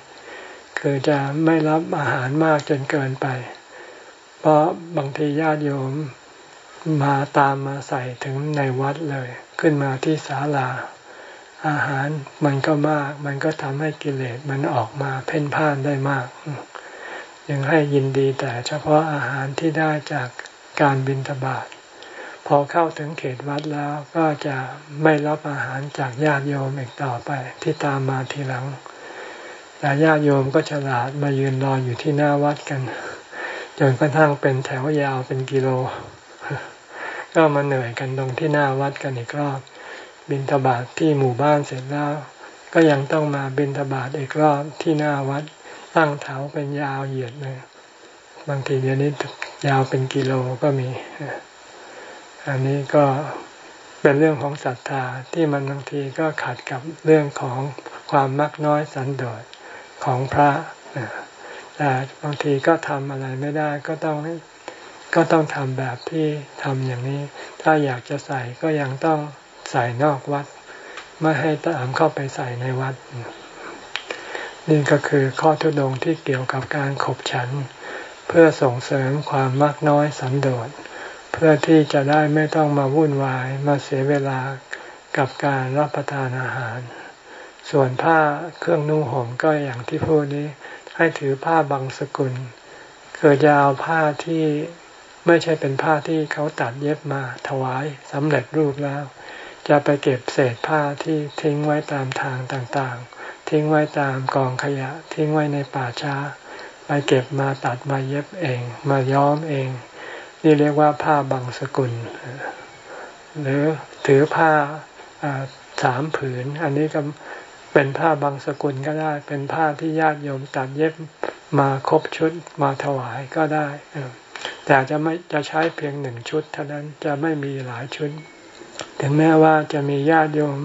Speaker 1: คือจะไม่รับอาหารมากจนเกินไป เพราะบางทีญาติโยมมาตามมาใส่ถึงในวัดเลย ขึ้นมาที่ศาลา อาหารมันก็มาก มันก็ทำให้กิเลสมันออกมาเพ่นพ่านได้มาก ยังให้ยินดีแต่เฉพาะอาหารที่ได้จากการบินทบาทพอเข้าถึงเขตวัดแล้วก็จะไม่รับอาหารจากญาติโยมอีกต่อไป ที่ตามมาทีหลัง แต่ญาติโยมก็ฉลาดมายืนรออยู่ที่หน้าวัดกันจนกระทั่งเป็นแถวยาวเป็นกิโล ก็มาเหนื่อยกันตรงที่หน้าวัดกันอีกรอบ บินทบาทที่หมู่บ้านเสร็จแล้ว ก็ยังต้องมาบินทบาทอีกรอบที่หน้าวัดตั้งแถวเป็นยาวเหยียดเลยบางทีเดี๋ยวนี้ยาวเป็นกิโลก็มี อันนี้ก็เป็นเรื่องของศรัทธาที่มันบางทีก็ขัดกับเรื่องของความมักน้อยสันโดษของพระแต่บางทีก็ทำอะไรไม่ได้ก็ต้องก็ต้องทำแบบที่ทำอย่างนี้ ถ้าอยากจะใส่ก็ยังต้อง ใส่นอกวัด ไม่ให้ตามเข้าไปใส่ในวัด นี่ก็คือข้อทุดงที่เกี่ยวกับการขบฉัน เพื่อส่งเสริมความมากน้อยสันโดษเพื่อที่จะได้ไม่ต้องมาวุ่นวายมาเสียเวลากับการรับประทานอาหาร ส่วนผ้าเครื่องนุ่งห่มก็อย่างที่พูดนี้ ให้ถือผ้าบางสกุลคือจะเอาผ้าที่ไม่ใช่เป็นผ้าที่เขาตัดเย็บมาถวายสำเร็จรูปแล้ว จะไปเก็บเศษผ้าที่ทิ้งไว้ตามทางต่างๆ ทิ้งไว้ตามกองขยะ ทิ้งไว้ในป่าช้า ไปเก็บมาตัดมาเย็บเอง มาย้อมเอง นี่เรียกว่าผ้าบางสกุล หรือถือผ้าสามผืน อันนี้ก็เป็นผ้าบางสกุลก็ได้ เป็นผ้าที่ญาติโยมตัดเย็บมาครบชุดมาถวายก็ได้แต่จะไม่จะใช้เพียงหนึ่งชุดเท่านั้นจะไม่มีหลายชุด ถึงแม้ว่าจะมีญาติโยม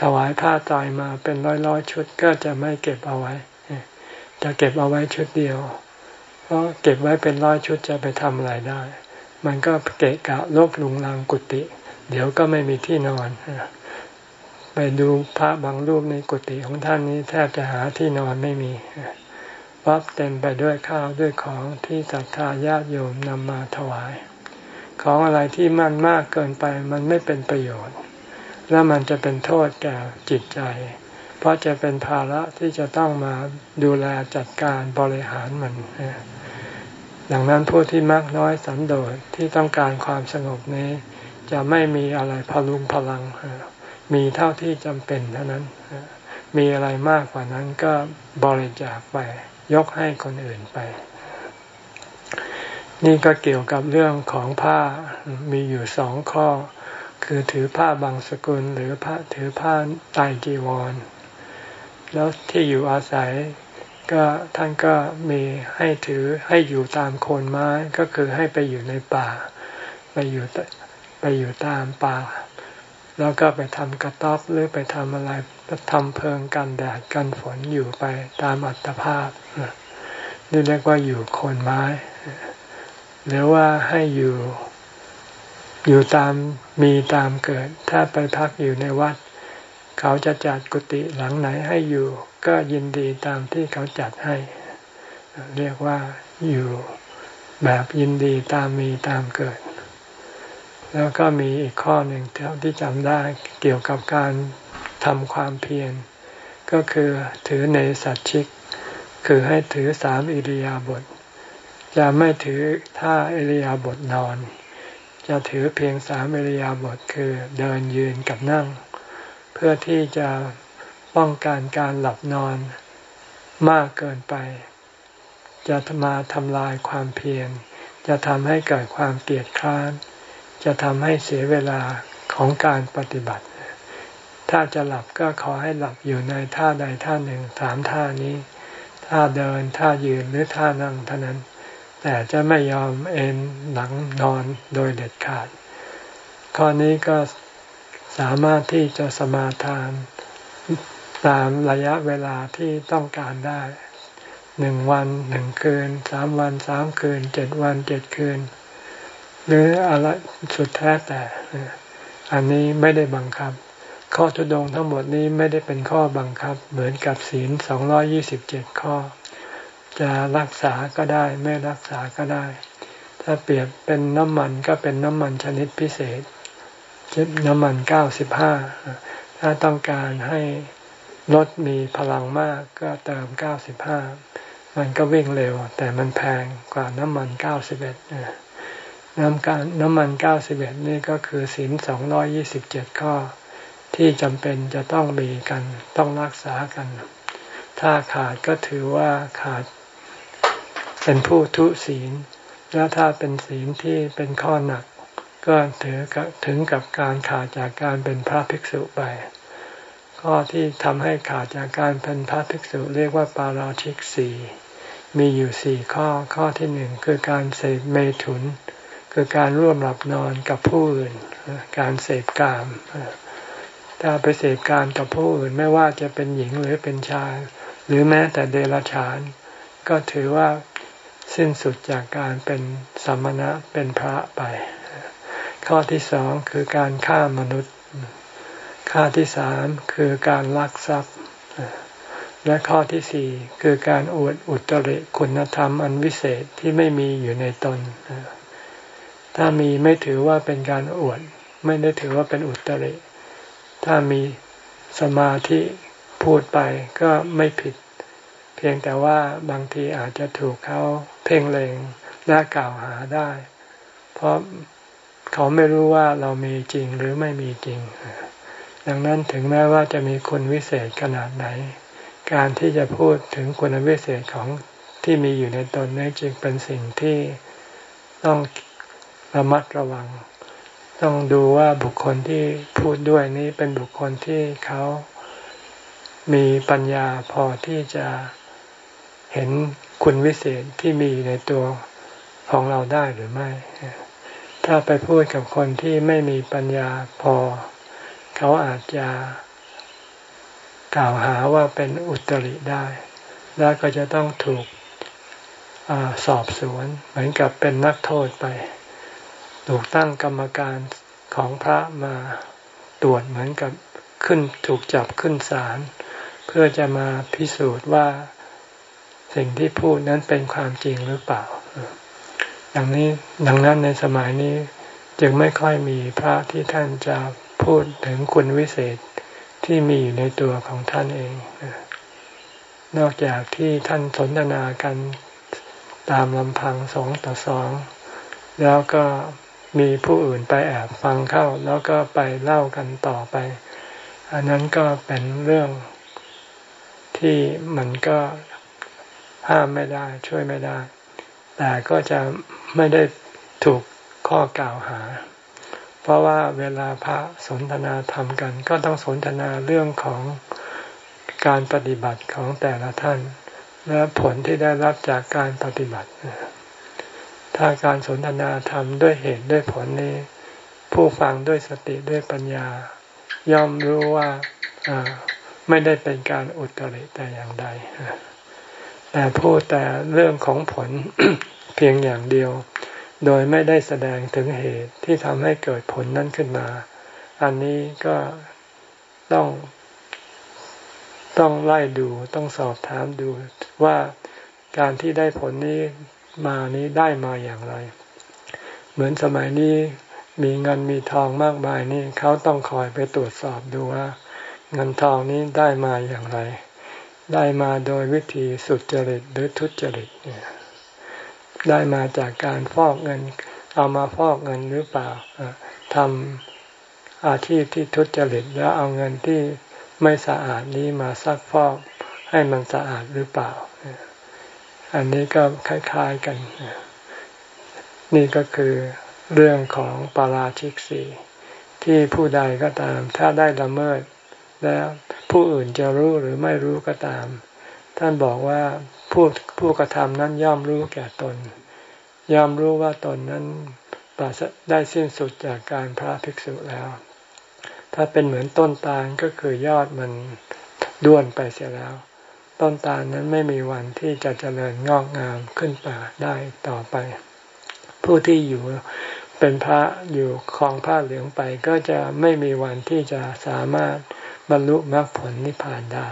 Speaker 1: ถวายผ้าตายมาเป็นร้อยร้อยชุดก็จะไม่เก็บเอาไว้ จะเก็บเอาไว้ชุดเดียว เพราะเก็บไว้เป็นร้อยชุดจะไปทำอะไรได้ มันก็เกะกะโลกลุงลังกุฏิเดี๋ยวก็ไม่มีที่นอนไปดูพระบางรูปในกุฏิของท่านนี้แทบจะหาที่นอนไม่มีวับเต็มไปด้วยข้าวด้วยของที่ศรัทธาญาติโยมนำมาถวาย ของอะไรที่มันมากเกินไปมันไม่เป็นประโยชน์ และมันจะเป็นโทษแก่จิตใจ เพราะจะเป็นภาระที่จะต้องมาดูแลจัดการบริหารมันดังนั้นผู้ที่มากน้อยสันโดษที่ต้องการความสงบนี้ จะไม่มีอะไรพลุงพลัง มีเท่าที่จำเป็นเท่านั้น มีอะไรมากกว่านั้นก็บริจาคไป ยกให้คนอื่นไป นี่ก็เกี่ยวกับเรื่องของผ้ามีอยู่สองข้อ คือถือผ้าบางสกุลหรือผ้าถือผ้าไตจีวร แล้วที่อยู่อาศัยก็ท่านก็มีให้ถือให้อยู่ตามโคนไม้ก็คือให้ไปอยู่ในป่า ไปอยู่ไปอยู่ตามป่า แล้วก็ไปทำกระต๊อบหรือไปทำอะไรทำเพิงกันแดดกันฝนอยู่ไปตามอัตภาพนี่เรียกว่าอยู่โคนไม้ หรือว่าให้อยู่อยู่ตามมีตามเกิด ถ้าไปพักอยู่ในวัด เขาจะจัดกุฏิหลังไหนให้อยู่ ก็ยินดีตามที่เขาจัดให้ เรียกว่าอยู่แบบยินดีตามมีตามเกิด แล้วก็มีอีกข้อหนึ่งที่จำได้เกี่ยวกับการทำความเพียรก็คือถือในสัตชิก คือให้ถือสามอิริยาบถ จะไม่ถือท่าเอริยาบถนอน จะถือเพียงสามเอริยาบถคือเดินยืนกับนั่ง เพื่อที่จะป้องกันการหลับนอนมากเกินไป จะมาทำลายความเพียรจะทำให้เกิดความเกลียดคร้าน จะทำให้เสียเวลาของการปฏิบัติ ถ้าจะหลับก็ขอให้หลับอยู่ในท่าใดท่าหนึ่งสามท่านี้ ท่าเดินท่ายืนหรือท่านั่งเท่านั้น แต่จะไม่ยอมเอนหลังนอนโดยเด็ดขาด ข้อนี้ก็สามารถที่จะสมาทานตามระยะเวลาที่ต้องการได้หนึ่งวันหนึ่งคืนสามวันสามคืนเจ็ดวันเจ็ดคืน หรืออะไรสุดแท้แต่ อันนี้ไม่ได้บังคับ ข้อทุดงทั้งหมดนี้ไม่ได้เป็นข้อบังคับ เหมือนกับศีลสองร้อยี่สิบเจ็ดข้อ จะรักษาก็ได้ ไม่รักษาก็ได้ ถ้าเปรียบเป็นน้ำมันก็เป็นน้ำมันชนิดพิเศษเช่นน้ำมันเก้าสิบห้าถ้าต้องการให้รถมีพลังมากก็เติมเก้าสิบห้ามันก็วิ่งเร็ว แต่มันแพงกว่าน้ำมันเก้าสิบเอ็ดน้ำการน้ำมันเก้าสิบเอ็ดนี่ก็คือสินสองร้อยี่สิบเจ็ดข้อ ที่จำเป็นจะต้องมีกันต้องรักษากัน ถ้าขาดก็ถือว่าขาด เป็นผู้ทุศีล และถ้าเป็นศีลที่เป็นข้อหนัก ก็ถือถึงกับการขาดจากการเป็นพระภิกษุไป ข้อที่ทำให้ขาดจากการเป็นพระภิกษุเรียกว่าปาราชิกสี่มีอยู่สี่ข้อข้อที่หนึ่งคือการเสพเมถุน คือการร่วมหลับนอนกับผู้อื่น การเสพกาม ถ้าไปเสพการกับผู้อื่นไม่ว่าจะเป็นหญิงหรือเป็นชาย หรือแม้แต่เดรัจฉาน ก็ถือว่า สิ้นสุดจากการเป็นสมณะเป็นพระไป ข้อที่สองคือการฆ่ามนุษย์ ข้อที่สามคือการลักทรัพย์ และข้อที่สี่คือการอวดอุตริคุณธรรมอันวิเศษที่ไม่มีอยู่ในตน ถ้ามีไม่ถือว่าเป็นการอวด ไม่ได้ถือว่าเป็นอุตริ ถ้ามีสมาธิพูดไปก็ไม่ผิด พียงแต่ว่าบางทีอาจจะถูกเขาเพ่งเลงและกล่าวหาได้ เพราะเขาไม่รู้ว่าเรามีจริงหรือไม่มีจริง ดังนั้นถึงแม้ว่าจะมีคุณวิเศษขนาดไหน การที่จะพูดถึงคุณวิเศษของที่มีอยู่ในตนนี้จึงเป็นสิ่งที่ต้องระมัดระวัง ต้องดูว่าบุคคลที่พูดด้วยนี้เป็นบุคคลที่เขามีปัญญาพอที่จะ เห็นคุณวิเศษที่มีในตัวของเราได้หรือไม่ ถ้าไปพูดกับคนที่ไม่มีปัญญาพอ เขาอาจจะกล่าวหาว่าเป็นอุตริได้ แล้วก็จะต้องถูกอสอบสวน เหมือนกับเป็นนักโทษไป ถูกตั้งกรรมการของพระมาตรวจเหมือนกับขึ้นถูกจับขึ้นศาลเพื่อจะมาพิสูจน์ว่า สิ่งที่พูดนั้นเป็นความจริงหรือเปล่าดังนี้ดังนั้นในสมัยนี้จึงไม่ค่อยมีพระที่ท่านจะพูดถึงคุณวิเศษที่มีอยู่ในตัวของท่านเอง นอกจากที่ท่านสนทนากันตามลำพังสองต่อสอง แล้วก็มีผู้อื่นไปแอบฟังเข้า แล้วก็ไปเล่ากันต่อไป อันนั้นก็เป็นเรื่องที่มันก็ ห้ามไม่ได้ช่วยไม่ได้ แต่ก็จะไม่ได้ถูกข้อกล่าวหา เพราะว่าเวลาพระสนทนาธรรมกัน ก็ต้องสนทนาเรื่องของการปฏิบัติของแต่ละท่าน และผลที่ได้รับจากการปฏิบัติ ถ้าการสนทนาธรรมด้วยเหตุด้วยผลนี้ ผู้ฟังด้วยสติด้วยปัญญา ย่อมรู้ว่าไม่ได้เป็นการอุตริแต่อย่างใด แต่พูดแต่เรื่องของผลเพียงอย่างเดียว โดยไม่ได้แสดงถึงเหตุที่ทำให้เกิดผลนั้นขึ้นมา อันนี้ก็ต้อง ต้องไล่ดูต้องสอบถามดูว่าการที่ได้ผลนี้มานี้ได้มาอย่างไร เหมือนสมัยนี้มีเงินมีทองมากมายนี่เขาต้องคอยไปตรวจสอบดูว่า เงินทองนี้ได้มาอย่างไร ได้มาโดยวิธีสุจริตหรือทุจริตได้มาจากการฟอกเงิน เอามาฟอกเงินหรือเปล่าทำอาชีพที่ทุจริตแล้วเอาเงินที่ไม่สะอาดนี้มาซักฟอกให้มันสะอาดหรือเปล่า อันนี้ก็คล้ายๆกัน นี่ก็คือเรื่องของปาราชิกสีที่ผู้ใดก็ตาม ถ้าได้ละเมิด แล้วผู้อื่นจะรู้หรือไม่รู้ก็ตาม ท่านบอกว่าผู้ผู้กระทำนั้นย่อมรู้แก่ตน ย่อมรู้ว่าตนนั้นปราศได้สิ้นสุดจากการพระภิกษุแล้ว ถ้าเป็นเหมือนต้นตาลก็คือยอดมันด้วนไปเสียแล้ว ต้นตาลนั้นไม่มีวันที่จะเจริญงอกงามขึ้นป่าได้ต่อไป ผู้ที่อยู่ เป็นพระอยู่คลองผ้าเหลืองไปก็จะไม่มีวันที่จะสามารถบรรลุมรรคผลนิพพานได้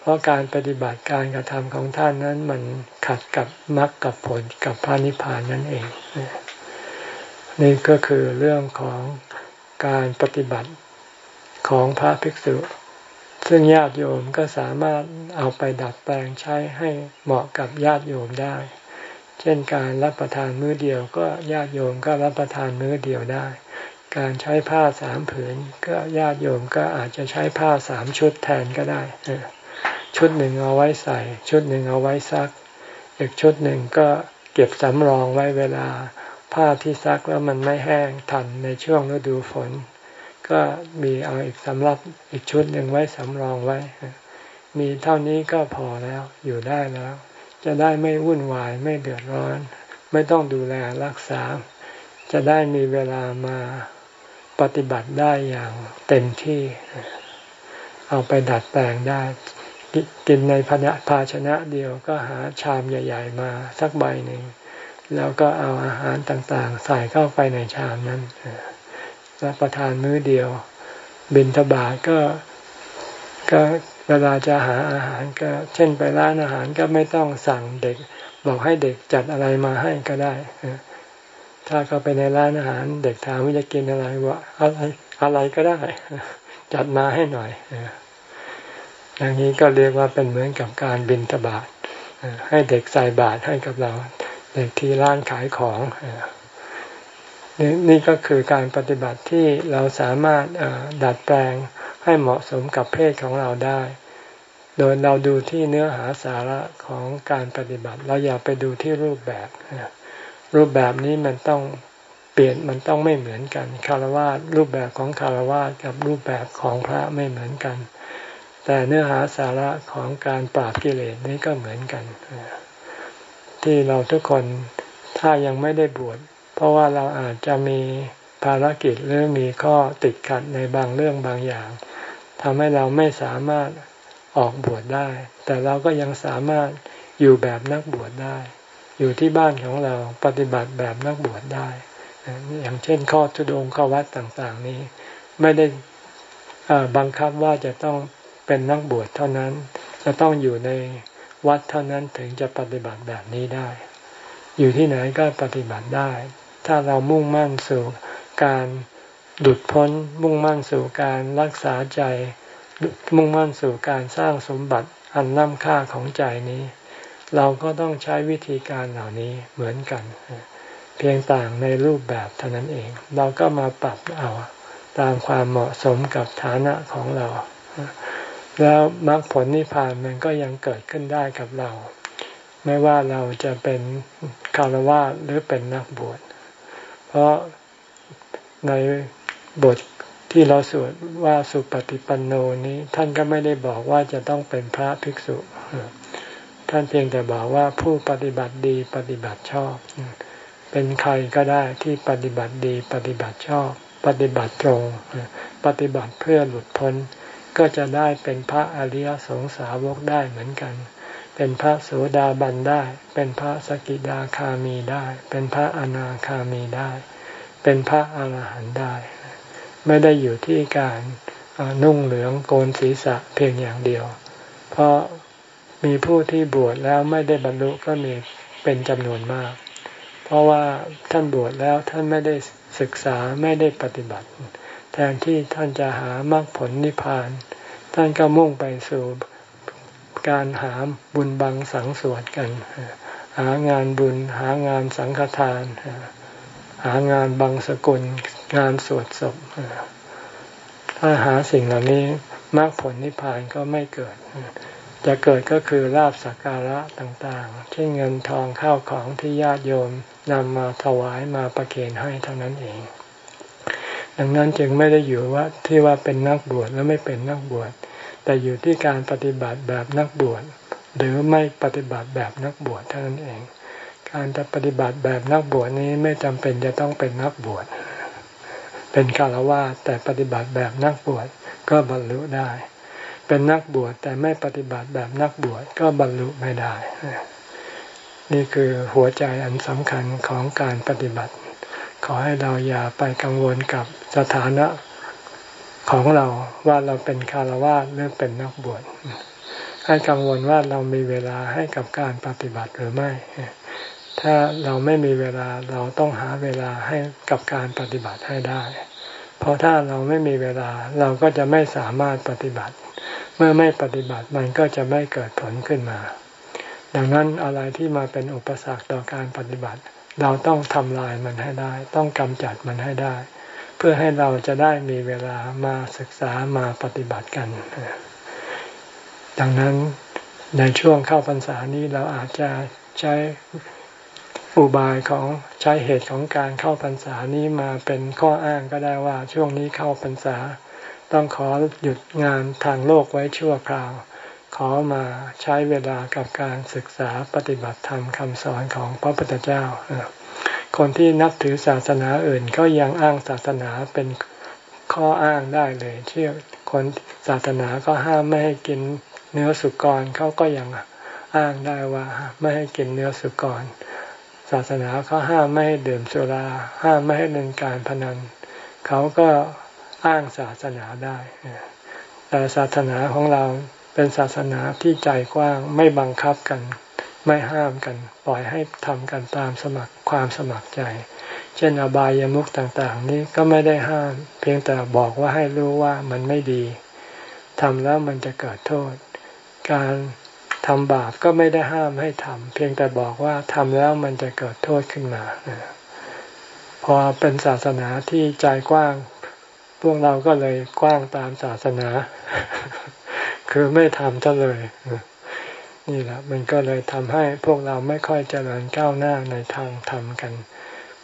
Speaker 1: เพราะการปฏิบัติการกระทำของท่านนั้นมันขัดกับมรรคกับผลกับพระนิพพานนั่นเอง นี่ก็คือเรื่องของการปฏิบัติของพระภิกษุ ซึ่งญาติโยมก็สามารถเอาไปดัดแปลงใช้ให้เหมาะกับญาติโยมได้ เช่นการรับประทานมื้อเดียวก็ญาติโยมก็รับประทานมื้อเดียวได้ การใช้ผ้าสามผืน ก็ญาติโยมก็อาจจะใช้ผ้าสามชุดแทนก็ได้ ชุดหนึ่งเอาไว้ใส่ ชุดหนึ่งเอาไว้ซัก อีกชุดหนึ่งก็เก็บสำรองไว้เวลา ผ้าที่ซักแล้วมันไม่แห้งทันในช่วงฤดูฝน ก็มีเอาอีกสำหรับอีกชุดหนึ่งไว้สำรองไว้ มีเท่านี้ก็พอแล้วอยู่ได้แล้ว จะได้ไม่วุ่นวายไม่เดือดร้อน ไม่ต้องดูแลรักษา จะได้มีเวลามาปฏิบัติได้อย่างเต็มที่ เอาไปดัดแปลงได้ กินในภาชนะเดียวก็หาชามใหญ่ ๆ มาสักใบหนึ่งแล้วก็เอาอาหารต่างๆ ใส่เข้าไปในชามนั้นรับประทานมื้อเดียว บินทบาทก็ก็ เวลาจะหาอาหารก็เช่นไปร้านอาหารก็ไม่ต้องสั่งเด็ก บอกให้เด็กจัดอะไรมาให้ก็ได้ ถ้าเขาไปในร้านอาหาร เด็กถามว่าจะกินอะไรว่าอะไรอะไรก็ได้ จัดมาให้หน่อยอย่างนี้ก็เรียกว่าเป็นเหมือนกับการบินทบาทให้เด็กใส่บาตรให้กับเรา เด็กที่ร้านขายของนี่นี่ก็คือการปฏิบัติที่เราสามารถดัดแปลง ให้เหมาะสมกับเพศของเราได้ โดยเราดูที่เนื้อหาสาระของการปฏิบัติ เราอย่าไปดูที่รูปแบบ รูปแบบนี้มันต้องเปลี่ยนมันต้องไม่เหมือนกันคารวะรูปแบบของคารวะกับรูปแบบของพระไม่เหมือนกัน แต่เนื้อหาสาระของการปราบกิเลสนี้ก็เหมือนกันที่เราทุกคนถ้ายังไม่ได้บวชเพราะว่าเราอาจจะมีภารกิจหรือมีข้อติดขัดในบางเรื่องบางอย่าง ทำให้เราไม่สามารถออกบวชได้ แต่เราก็ยังสามารถอยู่แบบนักบวชได้ อยู่ที่บ้านของเราปฏิบัติแบบนักบวชได้ อย่างเช่นข้อทุดงข้อวัดต่างๆ นี้ ไม่ได้บังคับว่าจะต้องเป็นนักบวชเท่านั้น จะต้องอยู่ในวัดเท่านั้นถึงจะปฏิบัติแบบนี้ได้ อยู่ที่ไหนก็ปฏิบัติได้ ถ้าเรามุ่งมั่นสู่การ ดุดพ้นมุ่งมั่นสู่การรักษาใจ มุ่งมั่นสู่การสร้างสมบัติอันล้ำค่าของใจนี้ เราก็ต้องใช้วิธีการเหล่านี้เหมือนกัน เพียงต่างในรูปแบบเท่านั้นเอง เราก็มาปรับเอาตามความเหมาะสมกับฐานะของเรา แล้วมรรคผลนิพพานมันก็ยังเกิดขึ้นได้กับเรา ไม่ว่าเราจะเป็นคารวะหรือเป็นนักบวช เพราะใน บทที่เราสวดว่าสุปฏิปันโนนี้ ท่านก็ไม่ได้บอกว่าจะต้องเป็นพระภิกษุ ท่านเพียงแต่บอกว่าผู้ปฏิบัติดีปฏิบัติชอบ เป็นใครก็ได้ที่ปฏิบัติดีปฏิบัติชอบ ปฏิบัติตรง ปฏิบัติเพื่อหลุดพ้น ก็จะได้เป็นพระอริยสงสาวกได้เหมือนกันเป็นพระโสดาบันได้ เป็นพระสกิดาคามีได้ เป็นพระอนาคามีได้ เป็นพระอรหันต์ได้ ไม่ได้อยู่ที่การนุ่งเหลืองโกนศีรษะเพียงอย่างเดียว เพราะมีผู้ที่บวชแล้วไม่ได้บรรลุก็มีเป็นจำนวนมาก เพราะว่าท่านบวชแล้วท่านไม่ได้ศึกษาไม่ได้ปฏิบัติ แทนที่ท่านจะหามรรคผลนิพพาน ท่านก็มุ่งไปสู่การหาบุญบังสังสวดกัน หางานบุญหางานสังฆทาน หางานบังสกุลงานสวดศพถ้าหาสิ่งเหล่านี้มรรคผลนิพพานก็ไม่เกิด จะเกิดก็คือลาบสักการะต่างๆ เช่นเงินทองข้าวของที่ญาติโยมนำมาถวายมาประเคนให้เท่านั้นเอง ดังนั้นจึงไม่ได้อยู่ว่าที่ว่าเป็นนักบวชแล้วไม่เป็นนักบวช แต่อยู่ที่การปฏิบัติแบบนักบวชหรือไม่ปฏิบัติแบบนักบวชเท่านั้นเอง การจะปฏิบัติแบบนักบวชนี้ไม่จำเป็นจะต้องเป็นนักบวช เป็นคารวะแต่ปฏิบัติแบบนักบวชก็บรรลุได้ เป็นนักบวชแต่ไม่ปฏิบัติแบบนักบวชก็บรรลุไม่ได้ นี่คือหัวใจอันสำคัญของการปฏิบัติ ขอให้เราอย่าไปกังวลกับสถานะของเราว่าเราเป็นคารวะหรือเป็นนักบวชให้กังวลว่าเรามีเวลาให้กับการปฏิบัติหรือไม่ ถ้าเราไม่มีเวลาเราต้องหาเวลาให้กับการปฏิบัติให้ได้ เพราะถ้าเราไม่มีเวลาเราก็จะไม่สามารถปฏิบัติ เมื่อไม่ปฏิบัติมันก็จะไม่เกิดผลขึ้นมา ดังนั้นอะไรที่มาเป็นอุปสรรคต่อการปฏิบัติ เราต้องทำลายมันให้ได้ ต้องกำจัดมันให้ได้ เพื่อให้เราจะได้มีเวลามาศึกษามาปฏิบัติกัน ดังนั้นในช่วงเข้าพรรษานี้เราอาจจะใช้ อุบายของใช้เหตุของการเข้าพรรษานี้มาเป็นข้ออ้างก็ได้ว่าช่วงนี้เข้าพรรษา ต้องขอหยุดงานทางโลกไว้ชั่วคราว ขอมาใช้เวลากับการศึกษาปฏิบัติธรรมคำสอนของพระพุทธเจ้า คนที่นับถือศาสนาอื่นก็ยังอ้างศาสนาเป็นข้ออ้างได้เลยเชื่อคนศาสนาก็ห้ามไม่ให้กินเนื้อสุกรเขาก็ยังอ้างได้ว่าไม่ให้กินเนื้อสุกร ศาสนาเขาห้ามไม่ให้ดื่มสุรา ห้ามไม่ให้เล่นการพนัน เขาก็อ้างศาสนาได้ แต่ศาสนาของเราเป็นศาสนาที่ใจกว้างไม่บังคับกัน ไม่ห้ามกัน ปล่อยให้ทำกันตามสมัครความสมัครใจ เช่นอบายามุขต่างๆ นี้ก็ไม่ได้ห้าม เพียงแต่บอกว่าให้รู้ว่ามันไม่ดีทำแล้วมันจะเกิดโทษ การ ทำบาปก็ไม่ได้ห้ามให้ทำเพียงแต่บอกว่าทำแล้วมันจะเกิดโทษขึ้นมาพอเป็นศาสนาที่ใจกว้าง พวกเราก็เลยกว้างตามศาสนา คือไม่ทำซะเลยนี่แหละมันก็เลยทำให้พวกเราไม่ค่อยเจริญก้าวหน้าในทางธรรมกัน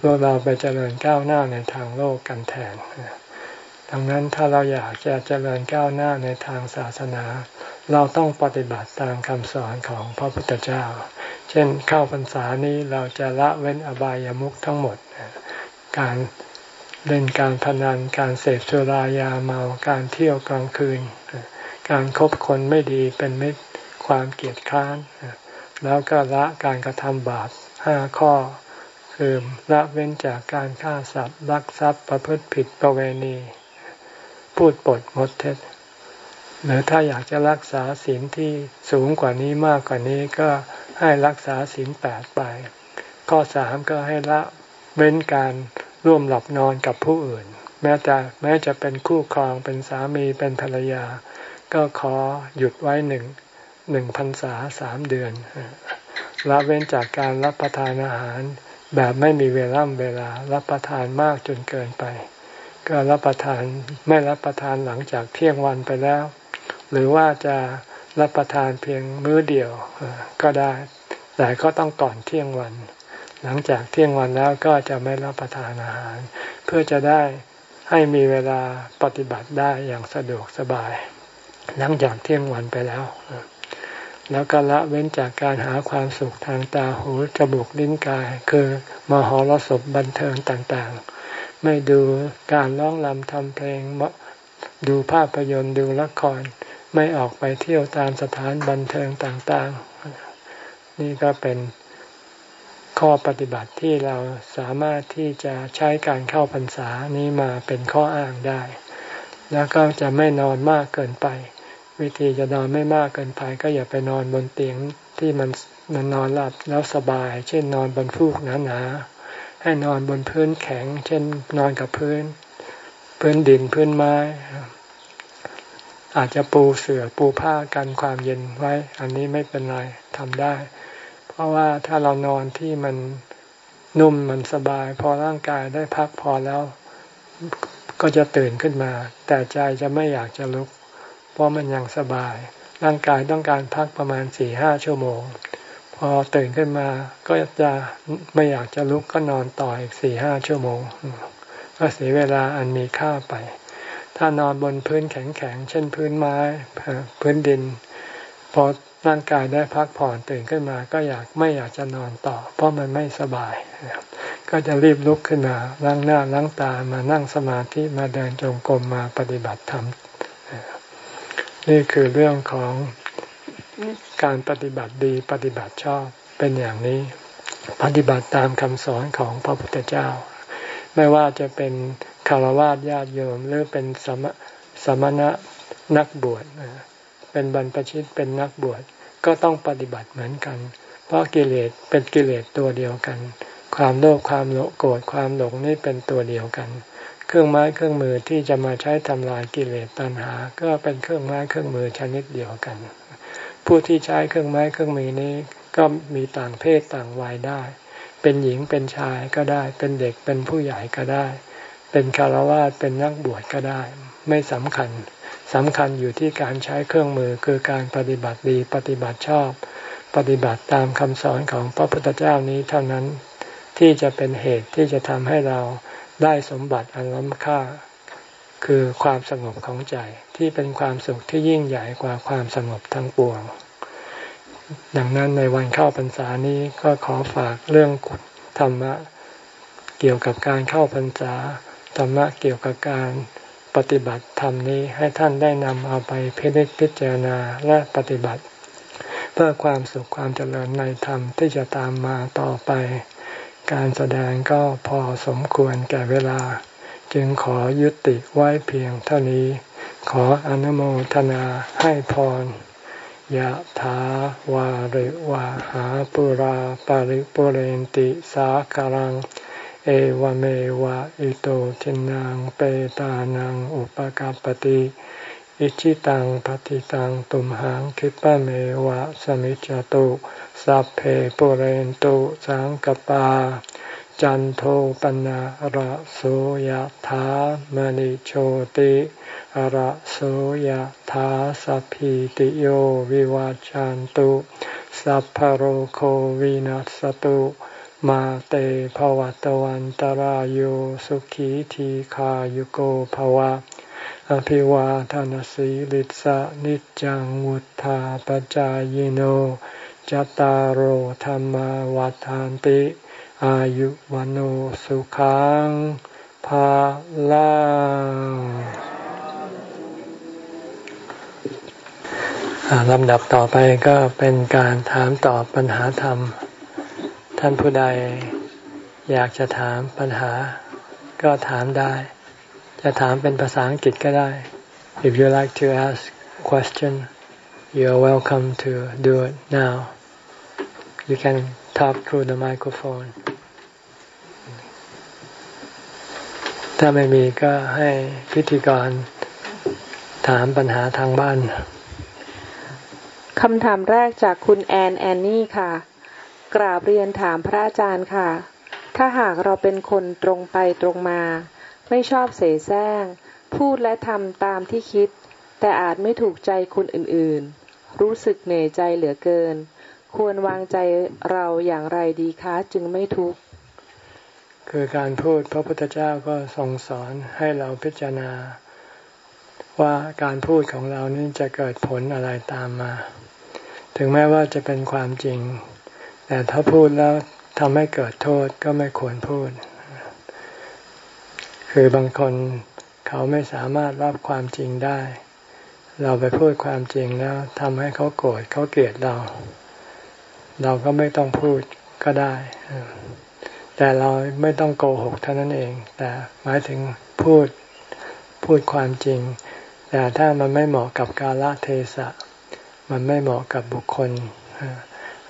Speaker 1: พวกเราไปเจริญก้าวหน้าในทางโลกกันแทน ดังนั้นถ้าเราอยากจะเจริญก้าวหน้าในทางศาสนา เราต้องปฏิบัติตามคำสอนของพระพุทธเจ้า เช่นเข้าพรรษานี้เราจะละเว้นอบายามุขทั้งหมด การเล่นการพนันการเสพสุรายาเมาการเที่ยวกลางคืน การครบคนไม่ดีเป็นมิตรความเกลียดคร้าน แล้วก็ละการกระทำบาปห้าข้อคือละเว้นจากการฆ่าสัตว์ลักทรัพย์ประพฤติผิดประเวณี พูดปดมดเท็จหรือถ้าอยากจะรักษาศีลที่สูงกว่านี้มากกว่านี้ก็ให้รักษาศีลแปดไป ข้อสามก็ให้ละเว้นการร่วมหลับนอนกับผู้อื่น แม้แต่แม้จะเป็นคู่ครองเป็นสามีเป็นภรรยา ก็ขอหยุดไว้หนึ่งหนึ่งพรรษาสามเดือนละเว้นจากการรับประทานอาหาร แบบไม่มีเวลาเวลารับประทานมากจนเกินไป ก็รับประทานไม่รับประทานหลังจากเที่ยงวันไปแล้ว หรือว่าจะรับประทานเพียงมื้อเดียวก็ได้ แต่ก็ต้องก่อนเที่ยงวัน หลังจากเที่ยงวันแล้วก็จะไม่รับประทานอาหาร เพื่อจะได้ให้มีเวลาปฏิบัติได้อย่างสะดวกสบาย หลังจากเที่ยงวันไปแล้ว แล้วก็ละเว้นจากการหาความสุขทางตาหูจมูกลิ้นกาย คือมหรสพบันเทิงต่างๆ ไม่ดูการร้องรำทำเพลงดูภาพยนตร์ดูละคร ไม่ออกไปเที่ยวตามสถานบันเทิงต่างๆ นี่ก็เป็นข้อปฏิบัติที่เราสามารถที่จะใช้การเข้าพรรษานี้มาเป็นข้ออ้างได้ แล้วก็จะไม่นอนมากเกินไป วิธีจะนอนไม่มากเกินไป ก็อย่าไปนอนบนเตียงที่มันมันนอนหลับแล้วสบาย เช่นนอนบนฟูกหนาๆ ให้นอนบนพื้นแข็ง เช่นนอนกับพื้น พื้นดินพื้นไม้ อาจจะปูเสือ่อปูผ้ากันความเย็นไว้ อันนี้ไม่เป็นไรทำได้ เพราะว่าถ้าเรานอนที่มันนุ่มมันสบาย พอร่างกายได้พักพอแล้วก็จะตื่นขึ้นมา แต่ใจจะไม่อยากจะลุก เพราะมันยังสบาย ร่างกายต้องการพักประมาณสี่ห้าชั่วโมง พอตื่นขึ้นมาก็จะไม่อยากจะลุกก็นอนต่ออีกสี่ห้าชั่วโมง ก็เสียเวลาอันมีค่าไป ถ้านอนบนพื้นแข็งๆ เช่นพื้นไม้พื้นดิน พอร่างกายได้พักผ่อนตื่นขึ้นมา ก็อยากไม่อยากจะนอนต่อ เพราะมันไม่สบาย ก็จะรีบลุกขึ้นมาล้างหน้าล้างตามานั่งสมาธิมาเดินจงกรมมาปฏิบัติธรรมนี่คือเรื่องของ การปฏิบัติดีปฏิบัติชอบเป็นอย่างนี้ ปฏิบัติตามคำสอนของพระพุทธเจ้า ไม่ว่าจะเป็นคารวะญาติโยมหรือเป็นสมสมณะนักบวชเป็นบรรพชิตเป็นนักบวชก็ต้องปฏิบัติเหมือนกัน เพราะกิเลสเป็นกิเลสตัวเดียวกัน ความโลภความโกรธความหลงนี่เป็นตัวเดียวกัน เครื่องไม้เครื่องมือที่จะมาใช้ทำลายกิเลสตัณหา ก็เป็นเครื่องไม้เครื่องมือชนิดเดียวกัน ผู้ที่ใช้เครื่องไม้เครื่องมือนี้ก็มีต่างเพศต่างวัยได้ เป็นหญิงเป็นชายก็ได้ เป็นเด็กเป็นผู้ใหญ่ก็ได้ เป็นคารวะเป็นนักบวชก็ได้ ไม่สำคัญสำคัญอยู่ที่การใช้เครื่องมือคือการปฏิบัติดีปฏิบัติชอบ ปฏิบัติตามคำสอนของพระพุทธเจ้านี้เท่านั้นที่จะเป็นเหตุที่จะทำให้เราได้สมบัติอันล้ำค่า คือความสงบของใจ ที่เป็นความสุขที่ยิ่งใหญ่กว่าความสงบทั้งปวง ดังนั้นในวันเข้าพรรษานี้ก็ขอฝากเรื่องธรรมะเกี่ยวกับการเข้าพรรษาธรรมะเกี่ยวกับการปฏิบัติธรรมนี้ให้ท่านได้นำเอาไปพิจพิจารณาและปฏิบัติ เพื่อความสุขความเจริญในธรรมที่จะตามมาต่อไป การแสดงก็พอสมควรแก่เวลา จึงขอยุติไว้เพียงเท่านี้ ขออนุโมทนาให้พรยะถาวาริวาหาปุราปาริปุเรนติสาคารัง เอวเมวะอิโตทินังเปตานังอุปกาปติอิชิตังปฏิตังตุมหังคิปะเมวะสมิจจตุสัพเพปุเรนตุสังกปา จันโทปนะระโสยธามณิโชติระโสยธาสัพพิติโยวิวาจันตุสัพพโรโควินัสตุมาเตภวัตวันตารโยสุขีทีขายุโกภวะ อภิวาทานสีลิสะนิจังวุธาปจายโนจตารโธรรมวัฏานติ อายุวันโอสุขังภาลังลำดับต่อไปก็เป็นการถามตอบปัญหาธรรม ท่านผู้ใดอยากจะถามปัญหา ก็ถามได้ จะถามเป็นภาษาอังกฤษก็ได้ If you like to ask question you are welcome to do it now you can talk through the microphone ถ้าไม่มีก็ให้พิธีกรถามปัญหาทางบ้าน
Speaker 2: คำถามแรกจากคุณแอนแอนนี่ค่ะ กราบเรียนถามพระอาจารย์ค่ะ ถ้าหากเราเป็นคนตรงไปตรงมา ไม่ชอบเสแสร้ง พูดและทำตามที่คิด แต่อาจไม่ถูกใจคนอื่นๆ รู้สึกเหนื่อยใจเหลือเกิน ควรวางใจเราอย่างไรดีคะ จึงไม่ทุกข์
Speaker 1: คือการพูดพระพุทธเจ้าก็ทรงสอนให้เราพิจารณา ว่าการพูดของเรานี้จะเกิดผลอะไรตามมา ถึงแม้ว่าจะเป็นความจริง แต่ถ้าพูดแล้วทำให้เกิดโทษก็ไม่ควรพูด คือบางคนเขาไม่สามารถรับความจริงได้ เราไปพูดความจริงแล้วทำให้เขาโกรธเขาเกลียดเรา เราก็ไม่ต้องพูดก็ได้ แต่เราไม่ต้องโกหกเท่านั้นเอง แต่หมายถึงพูดพูดความจริง แต่ถ้ามันไม่เหมาะกับกาลเทศะ มันไม่เหมาะกับบุคคล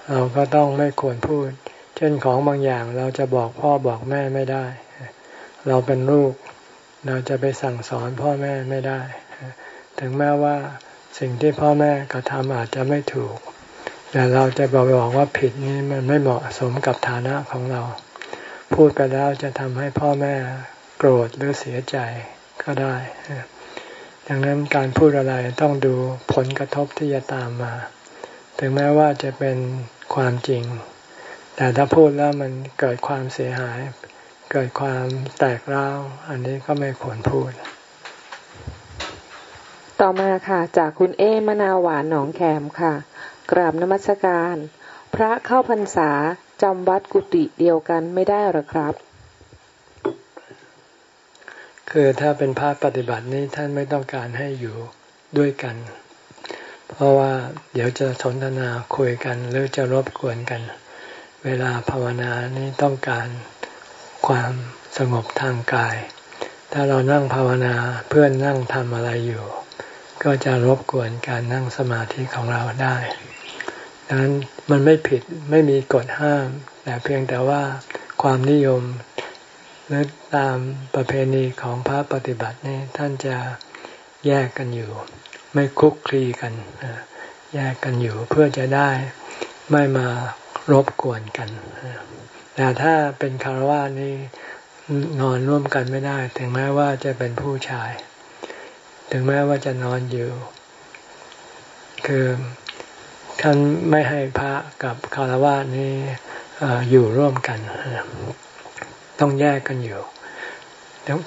Speaker 1: เราก็ต้องไม่ควรพูด เช่นของบางอย่างเราจะบอกพ่อบอกแม่ไม่ได้ เราเป็นลูก เราจะไปสั่งสอนพ่อแม่ไม่ได้ ถึงแม้ว่าสิ่งที่พ่อแม่กระทำอาจจะไม่ถูก แต่เราจะบอกบอกว่าผิดนี้มันไม่เหมาะสมกับฐานะของเรา พูดไปแล้วจะทำให้พ่อแม่โกรธหรือเสียใจก็ได้ ดังนั้นการพูดอะไรต้องดูผลกระทบที่จะตามมา ถึงแม้ว่าจะเป็นความจริง แต่ถ้าพูดแล้วมันเกิดความเสียหาย เกิดความแตกร้าว อันนี้ก็ไม่ควรพูด
Speaker 2: ต่อมาค่ะ จากคุณเอมนาหวานหนองแขมค่ะ กราบนมัสการ พระเข้าพรรษา จำวัดกุฏิเดียวกันไม่ได้หรอครับ
Speaker 1: คือถ้าเป็นพระปฏิบัตินี้ท่านไม่ต้องการให้อยู่ด้วยกัน เพราะว่าเดี๋ยวจะสนทนาคุยกัน หรือจะรบกวนกัน เวลาภาวนานี้ต้องการความสงบทางกาย ถ้าเรานั่งภาวนาเพื่อนนั่งทำอะไรอยู่ ก็จะรบกวนการนั่งสมาธิของเราได้ นั้นมันไม่ผิดไม่มีกฎห้าม แต่เพียงแต่ว่าความนิยมหรือตามประเพณีของพระปฏิบัตินี่ท่านจะแยกกันอยู่ ไม่คุกคลีกันแยกกันอยู่เพื่อจะได้ไม่มารบกวนกันแต่ถ้าเป็นคารวะนี่นอนร่วมกันไม่ได้ ถึงแม้ว่าจะเป็นผู้ชาย ถึงแม้ว่าจะนอนอยู่ คือ ท่านไม่ให้พระกับคารวะนี่อยู่ร่วมกัน ต้องแยกกันอยู่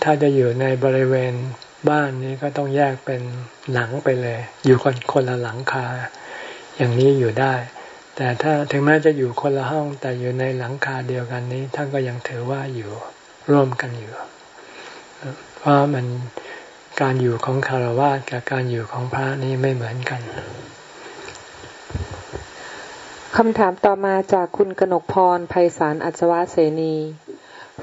Speaker 1: ถ้าจะอยู่ในบริเวณบ้านนี้ก็ต้องแยกเป็นหลังไปเลย อยู่คนคนละหลังคา อย่างนี้อยู่ได้ แต่ถ้าถึงแม้จะอยู่คนละห้อง แต่อยู่ในหลังคาเดียวกันนี้ท่านก็ยังถือว่าอยู่ร่วมกันอยู่เพราะมันการอยู่ของคารวะกับการอยู่ของพระนี้ไม่เหมือนกัน
Speaker 2: คำถามต่อมาจากคุณกนกพรไพศาลอัศวะเสนี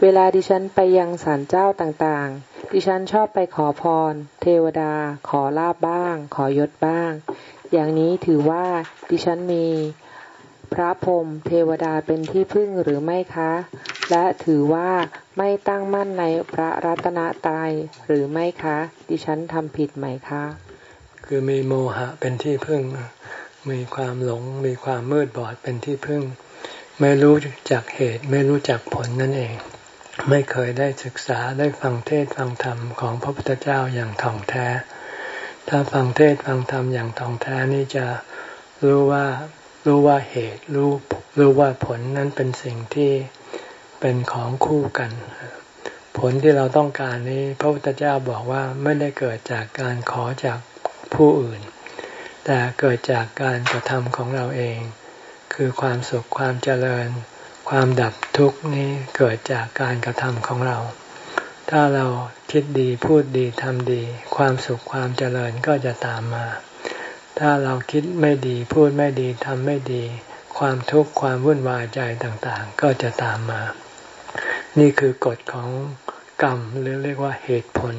Speaker 2: เวลาดิฉันไปยังศาลเจ้าต่างๆ ดิฉันชอบไปขอพร เทวดา ขอลาบบ้าง ขอยศบ้าง อย่างนี้ถือว่าดิฉันมีพระพรมเทวดาเป็นที่พึ่งหรือไม่คะ และถือว่าไม่ตั้งมั่นในพระรัตนตรัยหรือไม่คะ ดิฉันทำผิดไหมคะ
Speaker 1: คือมีโมหะเป็นที่พึ่ง มีความหลง มีความมืดบอดเป็นที่พึ่ง ไม่รู้จักเหตุ ไม่รู้จักผลนั่นเอง ไม่เคยได้ศึกษาได้ฟังเทศฟังธรรมของพระพุทธเจ้าอย่างท่องแท้ ถ้าฟังเทศฟังธรรมอย่างท่องแท้นี่จะรู้ว่ารู้ว่าเหตุรู้รู้ว่าผลนั้นเป็นสิ่งที่เป็นของคู่กัน ผลที่เราต้องการนี้ พระพุทธเจ้าบอกว่าไม่ได้เกิดจากการขอจากผู้อื่น แต่เกิดจากการกระทำของเราเอง คือความสุขความเจริญ ความดับทุกข์นี้เกิดจากการกระทำของเรา ถ้าเราคิดดีพูดดีทำดี ความสุขความเจริญก็จะตามมา ถ้าเราคิดไม่ดีพูดไม่ดีทำไม่ดี ความทุกข์ความวุ่นวายใจต่างๆ ก็จะตามมา นี่คือกฎของกรรมหรือเรียกว่าเหตุผล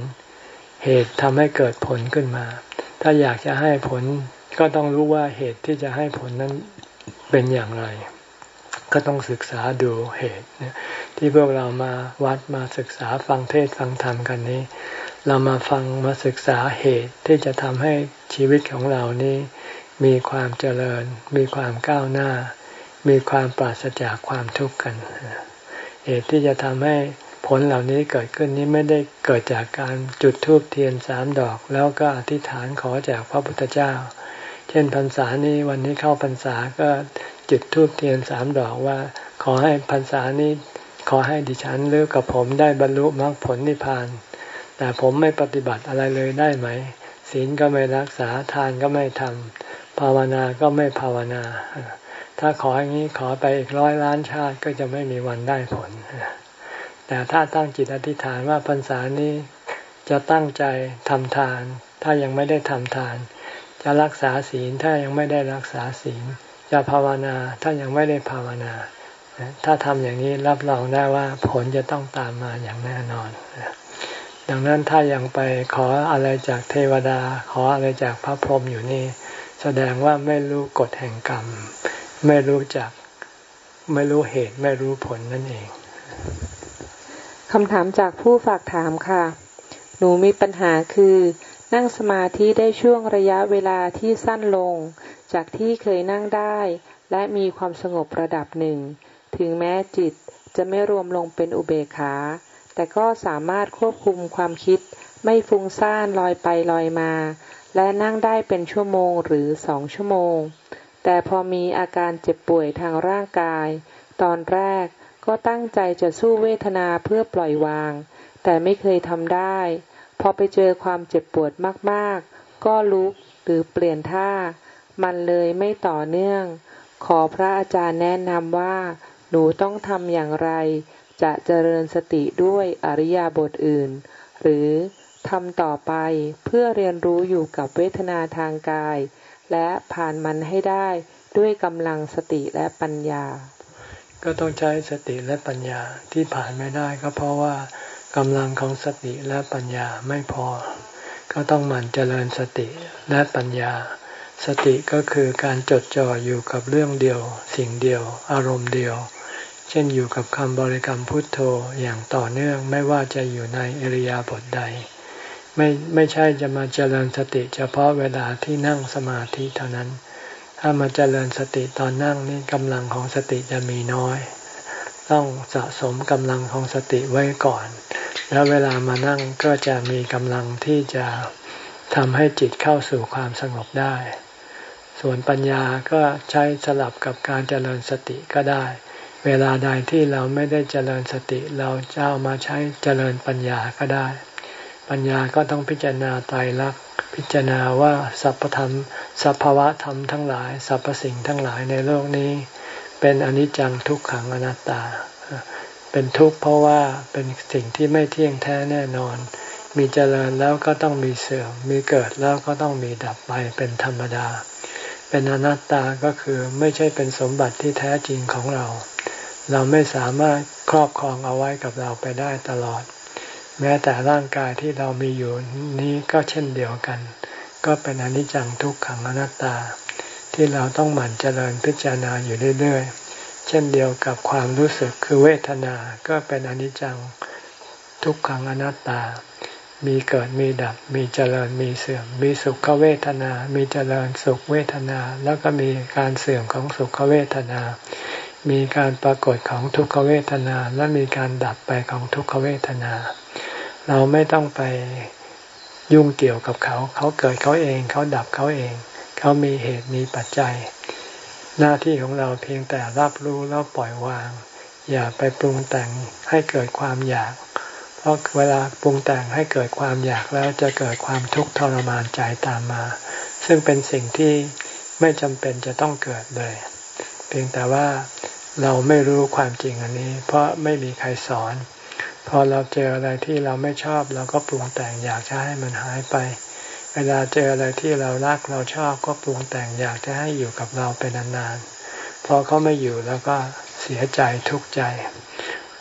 Speaker 1: เหตุทำให้เกิดผลขึ้นมา ถ้าอยากจะให้ผลก็ต้องรู้ว่าเหตุที่จะให้ผลนั้นเป็นอย่างไร ก็ต้องศึกษาดูเหตุที่พวกเรามาวัดมาศึกษาฟังเทศฟังธรรมกันนี้ เรามาฟังมาศึกษาเหตุที่จะทำให้ชีวิตของเรานี้ มีความเจริญ มีความก้าวหน้า มีความปราศจากความทุกข์กัน เหตุที่จะทำให้ ลเหล่านี้เกิดขึ้นนี้ไม่ได้เกิดจากการจุดธูปเทียนสามดอก แล้วก็อธิษฐานขอจากพระพุทธเจ้า เช่นพรรษานี้วันนี้เข้าพรรษาก็จุดทูบเทียนสามดอกว่า ขอให้พรรษานี้ขอให้ดิฉันหรือกับผมได้บรรลุมรรคผลนิพพาน แต่ผมไม่ปฏิบัติอะไรเลยได้ไหม ศีลก็ไม่รักษาทานก็ไม่ทำภภาวนาก็ไม่ภาวนา ถ้าขออย่างนี้ขอไปอีกร้อยล้านชาติก็จะไม่มีวันได้ผล แต่ถ้าตั้งจิตอธิษฐานว่าพรรษานี้จะตั้งใจทำทาน ถ้ายังไม่ได้ทำทาน จะรักษาศีลถ้ายังไม่ได้รักษาศีล จะภาวนาถ้ายังไม่ได้ภาวนา ถ้าทำอย่างนี้รับรองได้ว่าผลจะต้องตามมาอย่างแน่นอน ดังนั้นถ้ายังไปขออะไรจากเทวดา ขออะไรจากพระพรหมอยู่นี่ แสดงว่าไม่รู้กฎแห่งกรรม ไม่รู้จัก ไม่รู้เหตุไม่รู้ผลนั่นเอง
Speaker 2: คำถามจากผู้ฝากถามค่ะ หนูมีปัญหาคือ นั่งสมาธิได้ช่วงระยะเวลาที่สั้นลง จากที่เคยนั่งได้ และมีความสงบระดับหนึ่ง ถึงแม้จิตจะไม่รวมลงเป็นอุเบกขา แต่ก็สามารถควบคุมความคิด ไม่ฟุ้งซ่านลอยไปลอยมา และนั่งได้เป็นชั่วโมงหรือสองชั่วโมง แต่พอมีอาการเจ็บป่วยทางร่างกาย ตอนแรก ก็ตั้งใจจะสู้เวทนาเพื่อปล่อยวาง แต่ไม่เคยทำได้ พอไปเจอความเจ็บปวดมากๆ ก็ลุกหรือเปลี่ยนท่า มันเลยไม่ต่อเนื่อง ขอพระอาจารย์แนะนำว่า หนูต้องทำอย่างไร จะเจริญสติด้วยอริยบทอื่น หรือทำต่อไปเพื่อเรียนรู้อยู่กับเวทนาทางกาย และผ่านมันให้ได้ด้วยกำลังสติและปัญญา
Speaker 1: ก็ต้องใช้สติและปัญญาที่ผ่านไม่ได้ก็เพราะว่ากำลังของสติและปัญญาไม่พอ ก็ต้องหมั่นเจริญสติและปัญญา สติก็คือการจดจ่ออยู่กับเรื่องเดียว สิ่งเดียว อารมณ์เดียว เช่นอยู่กับคำบริกรรมพุทโธอย่างต่อเนื่องไม่ว่าจะอยู่ในอริยบทใด ไม่ไม่ใช่จะมาเจริญสติ เฉพาะเวลาที่นั่งสมาธิเท่านั้น ถ้ามาเจริญสติตอนนั่งนี่กำลังของสติจะมีน้อย ต้องสะสมกำลังของสติไว้ก่อน แล้วเวลามานั่งก็จะมีกำลังที่จะทำให้จิตเข้าสู่ความสงบได้ ส่วนปัญญาก็ใช้สลับกับการเจริญสติก็ได้ เวลาใดที่เราไม่ได้เจริญสติเราจะเอามาใช้เจริญปัญญาก็ได้ ปัญญาก็ต้องพิจารณาไตรลักษณ พิจารณาว่าสรรพธรรมสภาวะธรรมทั้งหลายสรรพสิ่งทั้งหลายในโลกนี้ เป็นอนิจจังทุกขังอนัตตา เป็นทุกข์เพราะว่าเป็นสิ่งที่ไม่เที่ยงแท้แน่นอน มีเจริญแล้วก็ต้องมีเสื่อมมีเกิดแล้วก็ต้องมีดับไปเป็นธรรมดา เป็นอนัตตาก็คือไม่ใช่เป็นสมบัติที่แท้จริงของเรา เราไม่สามารถครอบครองเอาไว้กับเราไปได้ตลอด แม้แต่ร่างกายที่เรามีอยู่นี้ก็เช่นเดียวกัน ก็เป็นอนิจจังทุกขังอนัตตา ที่เราต้องหมั่นเจริญพิจารณาอยู่เรื่อยๆ เช่นเดียวกับความรู้สึกคือเวทนาก็เป็นอนิจจังทุกขังอนัตตา มีเกิดมีดับ มีเจริญมีเสื่อม มีสุขเวทนา มีเจริญสุขเวทนา แล้วก็มีการเสื่อมของสุขเวทนา มีการปรากฏของทุกขเวทนา และมีการดับไปของทุกขเวทนา เราไม่ต้องไปยุ่งเกี่ยวกับเขา เขาเกิดเขาเอง เขาดับเขาเอง เขามีเหตุมีปัจจัย หน้าที่ของเราเพียงแต่รับรู้แล้วปล่อยวาง อย่าไปปรุงแต่งให้เกิดความอยาก เพราะเวลาปรุงแต่งให้เกิดความอยากแล้วจะเกิดความทุกข์ทรมานใจตามมา ซึ่งเป็นสิ่งที่ไม่จำเป็นจะต้องเกิดเลย เพียงแต่ว่าเราไม่รู้ความจริงอันนี้ เพราะไม่มีใครสอน พอเราเจออะไรที่เราไม่ชอบเราก็ปรุงแต่งอยากจะให้มันหายไป เวลาเจออะไรที่เรารักเราชอบก็ปรุงแต่งอยากจะให้อยู่กับเราเป็นนานๆ พอเขาไม่อยู่แล้วก็เสียใจทุกข์ใจ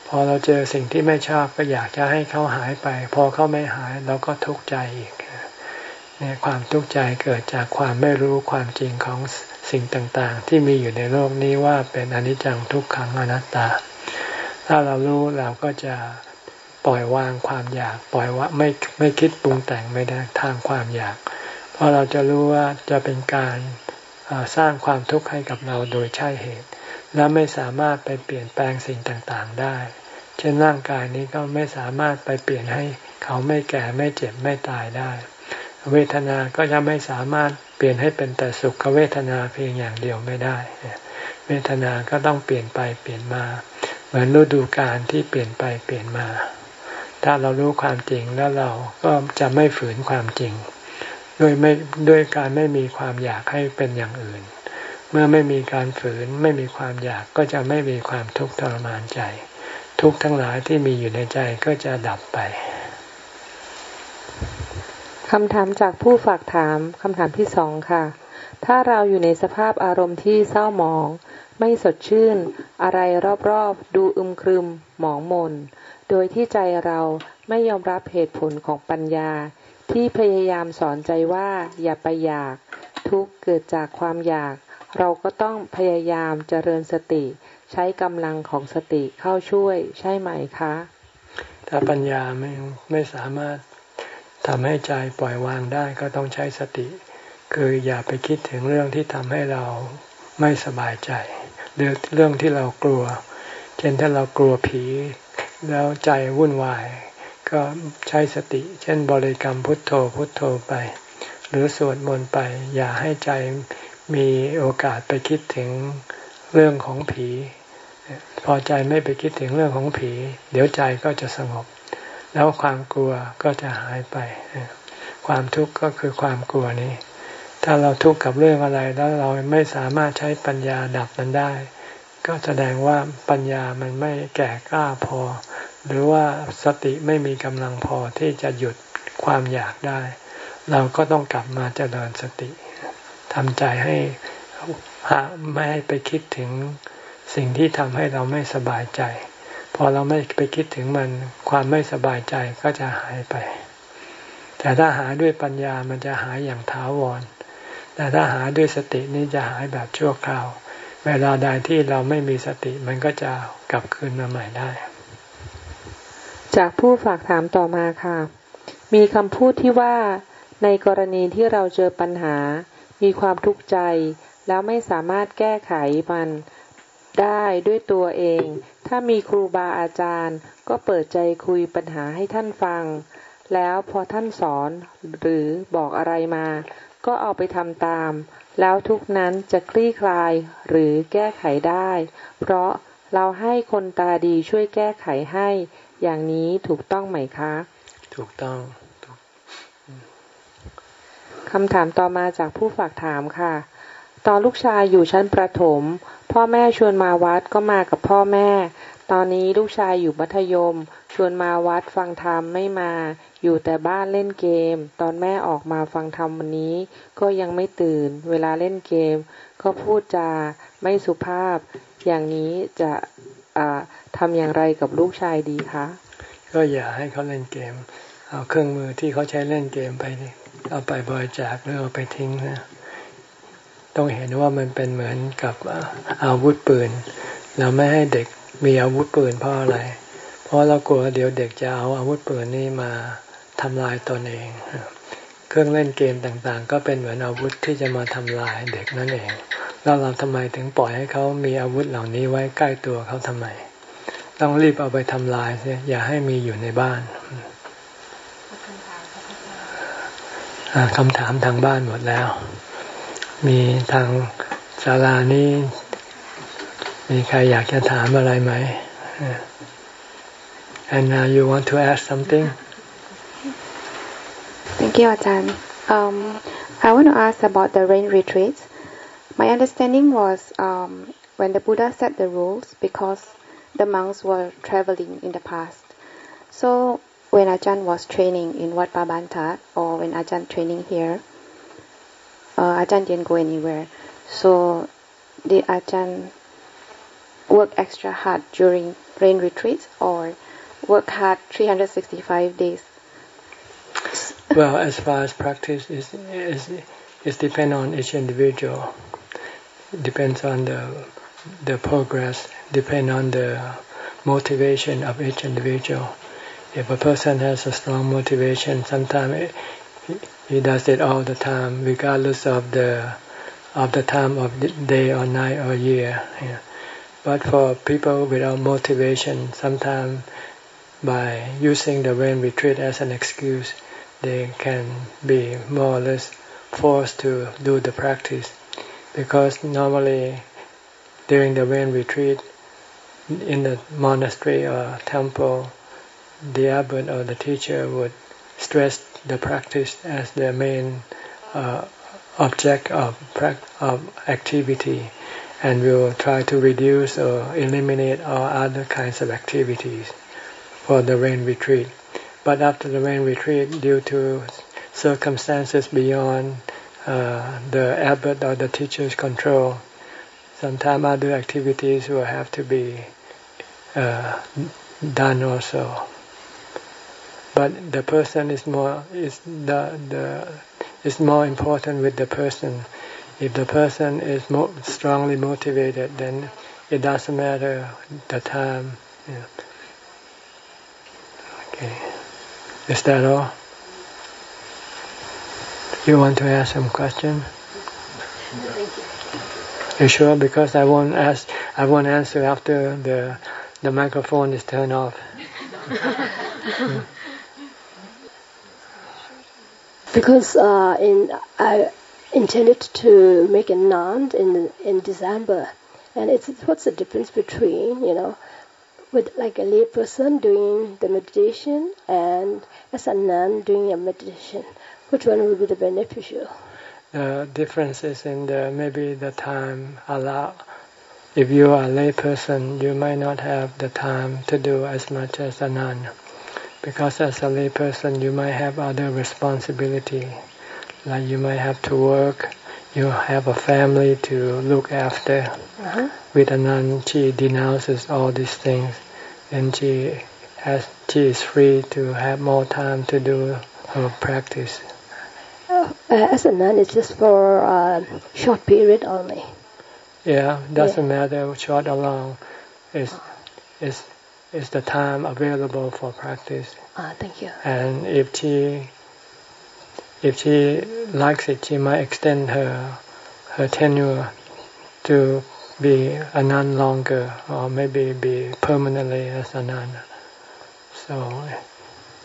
Speaker 1: พอเราเจอสิ่งที่ไม่ชอบก็อยากจะให้เขาหายไป พอเขาไม่หายเราก็ทุกข์ใจอีกเนี่ยความทุกข์ใจเกิดจากความไม่รู้ความจริงของสิ่งต่างๆ ที่มีอยู่ในโลกนี้ว่าเป็นอนิจจังทุกขังอนัตตา ถ้าเรารู้เราก็จะ ปล่อยวางความอยาก ปล่อยว่าไม่ไม่คิดปรุงแต่งไม่ได้ทางความอยาก เพราะเราจะรู้ว่าจะเป็นการสร้างความทุกข์ให้กับเราโดยใช่เหตุ และไม่สามารถไปเปลี่ยนแปลงสิ่งต่างๆได้ เช่นร่างกายนี้ก็ไม่สามารถไปเปลี่ยนให้เขาไม่แก่ไม่เจ็บไม่ตายได้ เวทนาก็จะไม่สามารถเปลี่ยนให้เป็นแต่สุขเวทนาเพียงอย่างเดียวไม่ได้ เวทนาก็ต้องเปลี่ยนไปเปลี่ยนมา เหมือนฤดูกาลที่เปลี่ยนไปเปลี่ยนมา ถ้าเรารู้ความจริงแล้วเราก็จะไม่ฝืนความจริง ด้วยไม่ด้วยการไม่มีความอยากให้เป็นอย่างอื่น เมื่อไม่มีการฝืนไม่มีความอยากก็จะไม่มีความทุกข์ทรมานใจ ทุกทั้งหลายที่มีอยู่ในใจก็จะดับไป
Speaker 2: คำถามจากผู้ฝากถามคำถามที่สองค่ะ ถ้าเราอยู่ในสภาพอารมณ์ที่เศร้าหมอง ไม่สดชื่น อะไรรอบๆ ดูอึมครึม หมองมน โดยที่ใจเราไม่ยอมรับเหตุผลของปัญญา ที่พยายามสอนใจว่าอย่าไปอยาก ทุกเกิดจากความอยาก เราก็ต้องพยายามเจริญสติ ใช้กำลังของสติเข้าช่วยใช่ไหมคะ
Speaker 1: ถ้าปัญญาไม่ไม่สามารถทำให้ใจปล่อยวางได้ก็ต้องใช้สติ คืออย่าไปคิดถึงเรื่องที่ทำให้เราไม่สบายใจหรือเรื่องที่เรากลัว เช่นถ้าเรากลัวผี แล้วใจวุ่นวาย ก็ใช้สติ เช่นบริกรรมพุทโธพุทโธไป หรือสวดมนต์ไป อย่าให้ใจมีโอกาสไปคิดถึงเรื่องของผี พอใจไม่ไปคิดถึงเรื่องของผี เดี๋ยวใจก็จะสงบ แล้วความกลัวก็จะหายไป ความทุกข์ก็คือความกลัวนี้ ถ้าเราทุกข์กับเรื่องอะไรแล้วเราไม่สามารถใช้ปัญญาดับมันได้ ก็แสดงว่าปัญญามันไม่แก่กล้าพอ หรือว่าสติไม่มีกำลังพอที่จะหยุดความอยากได้ เราก็ต้องกลับมาเจริญสติทำใจให้หาไม่ให้ไปคิดถึงสิ่งที่ทำให้เราไม่สบายใจ พอเราไม่ไปคิดถึงมันความไม่สบายใจก็จะหายไป แต่ถ้าหาด้วยปัญญามันจะหายอย่างถาวร แต่ถ้าหาด้วยสตินี้จะหายแบบชั่วคราว เวลาใดที่เราไม่มีสติมันก็จะกลับคืนมาใหม่ได้
Speaker 2: จากผู้ฝากถามต่อมาค่ะ มีคำพูดที่ว่าในกรณีที่เราเจอปัญหา มีความทุกข์ใจ แล้วไม่สามารถแก้ไขมันได้ด้วยตัวเอง ถ้ามีครูบาอาจารย์ ก็เปิดใจคุยปัญหาให้ท่านฟัง แล้วพอท่านสอนหรือบอกอะไรมา ก็เอาไปทำตาม แล้วทุกนั้นจะคลี่คลายหรือแก้ไขได้ เพราะเราให้คนตาดีช่วยแก้ไขให้ อย่างนี้ถูกต้องไหมคะ
Speaker 1: ถูกต้อง
Speaker 2: คำถามต่อมาจากผู้ฝากถามค่ะ ตอนลูกชายอยู่ชั้นประถม พ่อแม่ชวนมาวัดก็มากับพ่อแม่ ตอนนี้ลูกชายอยู่มัธยม ชวนมาวัดฟังธรรมไม่มา อยู่แต่บ้านเล่นเกม ตอนแม่ออกมาฟังธรรมวันนี้ ก็ยังไม่ตื่น เวลาเล่นเกม ก็พูดจาไม่สุภาพ อย่างนี้จะทำอย่างไรกับลูกชายดีคะ
Speaker 1: ก็อย่าให้เขาเล่นเกม เอาเครื่องมือที่เขาใช้เล่นเกมไปเอาไปบริจาคหรือเอาไปทิ้งนะต้องเห็นว่ามันเป็นเหมือนกับอาวุธปืน เราไม่ให้เด็กมีอาวุธปืนเพราะอะไร เพราะเรากลัวเดี๋ยวเด็กจะเอาอาวุธปืนนี้มา ทำลายตนเอง เครื่องเล่นเกมต่างๆ ก็เป็นเหมือนอาวุธที่จะมาทำลายเด็กนั่นเอง แล้วเราทำไมถึงปล่อยให้เขามีอาวุธเหล่านี้ไว้ใกล้ตัวเขาทำไม ต้องรีบเอาไปทำลายเสียอย่าให้มีอยู่ในบ้านคำถามทางบ้านหมดแล้ว มีทางศาลานี้ มีใครอยากจะถามอะไรไหม and now you want to ask something
Speaker 3: Thank you, Ajahn. Um, I want to ask about the rain retreats. My understanding was um, when the Buddha set the rules because the monks were traveling in the past. So when Ajahn was training in Wat Banta or when Ajahn training here, uh, Ajahn didn't go anywhere. So did Ajahn work extra hard during rain retreats or work hard 365 days
Speaker 1: well, as far as practice is, is, is depend on each individual. Depends on the the progress. Depend on the motivation of each individual. If a person has a strong motivation, sometimes he does it all the time, regardless of the of the time of the day or night or year. Yeah. But for people without motivation, sometimes by using the rain retreat as an excuse, they can be more or less forced to do the practice. Because normally during the rain retreat in the monastery or temple, the abbot or the teacher would stress the practice as their main uh, object of, of activity and will try to reduce or eliminate all other kinds of activities for the rain retreat. But after the rain retreat, due to circumstances beyond uh, the abbot or the teacher's control, sometimes other activities will have to be uh, done also. But the person is more is the the is more important with the person. If the person is more strongly motivated, then it doesn't matter the time. Yeah. Okay, is that all? You want to ask some question? You sure? Because I won't ask. I won't answer after the the microphone is turned off.
Speaker 4: Because uh, in I intended to make a nun in in December, and it's what's the difference between you know, with like a lay person doing the meditation and as a nun doing a meditation, which one would be the beneficial?
Speaker 1: The difference is in the maybe the time allow. If you are a lay person, you might not have the time to do as much as a nun because as a lay person you might have other responsibility like you might have to work you have a family to look after uh-huh. with a nun she denounces all these things and she has she is free to have more time to do her practice
Speaker 4: uh, as a nun it's just for a short period only
Speaker 1: yeah doesn't yeah. matter short or long it's it's is the time available for practice.
Speaker 4: Ah, thank you.
Speaker 1: And if she if she likes it, she might extend her her tenure to be a nun longer, or maybe be permanently as a nun. So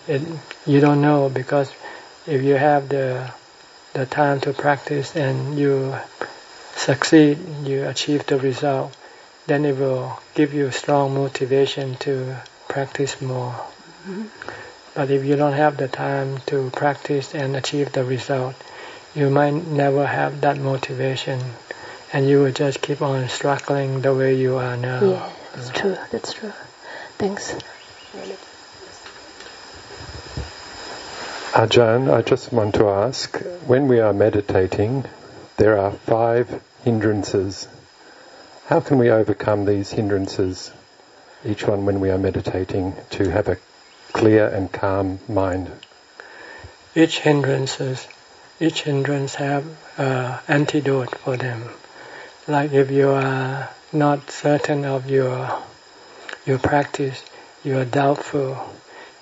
Speaker 1: it, you don't know because if you have the the time to practice and you succeed, you achieve the result then it will give you strong motivation to practice more. Mm-hmm. But if you don't have the time to practice and achieve the result, you might never have that motivation, and you will just keep on struggling the way you are now.
Speaker 4: Yeah, that's true. That's true. Thanks.
Speaker 5: Uh, Ajahn, I just want to ask, when we are meditating, there are five hindrances how can we overcome these hindrances, each one when we are meditating, to have a clear and calm mind?
Speaker 1: Each hindrances, each hindrance have uh, antidote for them. Like if you are not certain of your your practice, you are doubtful,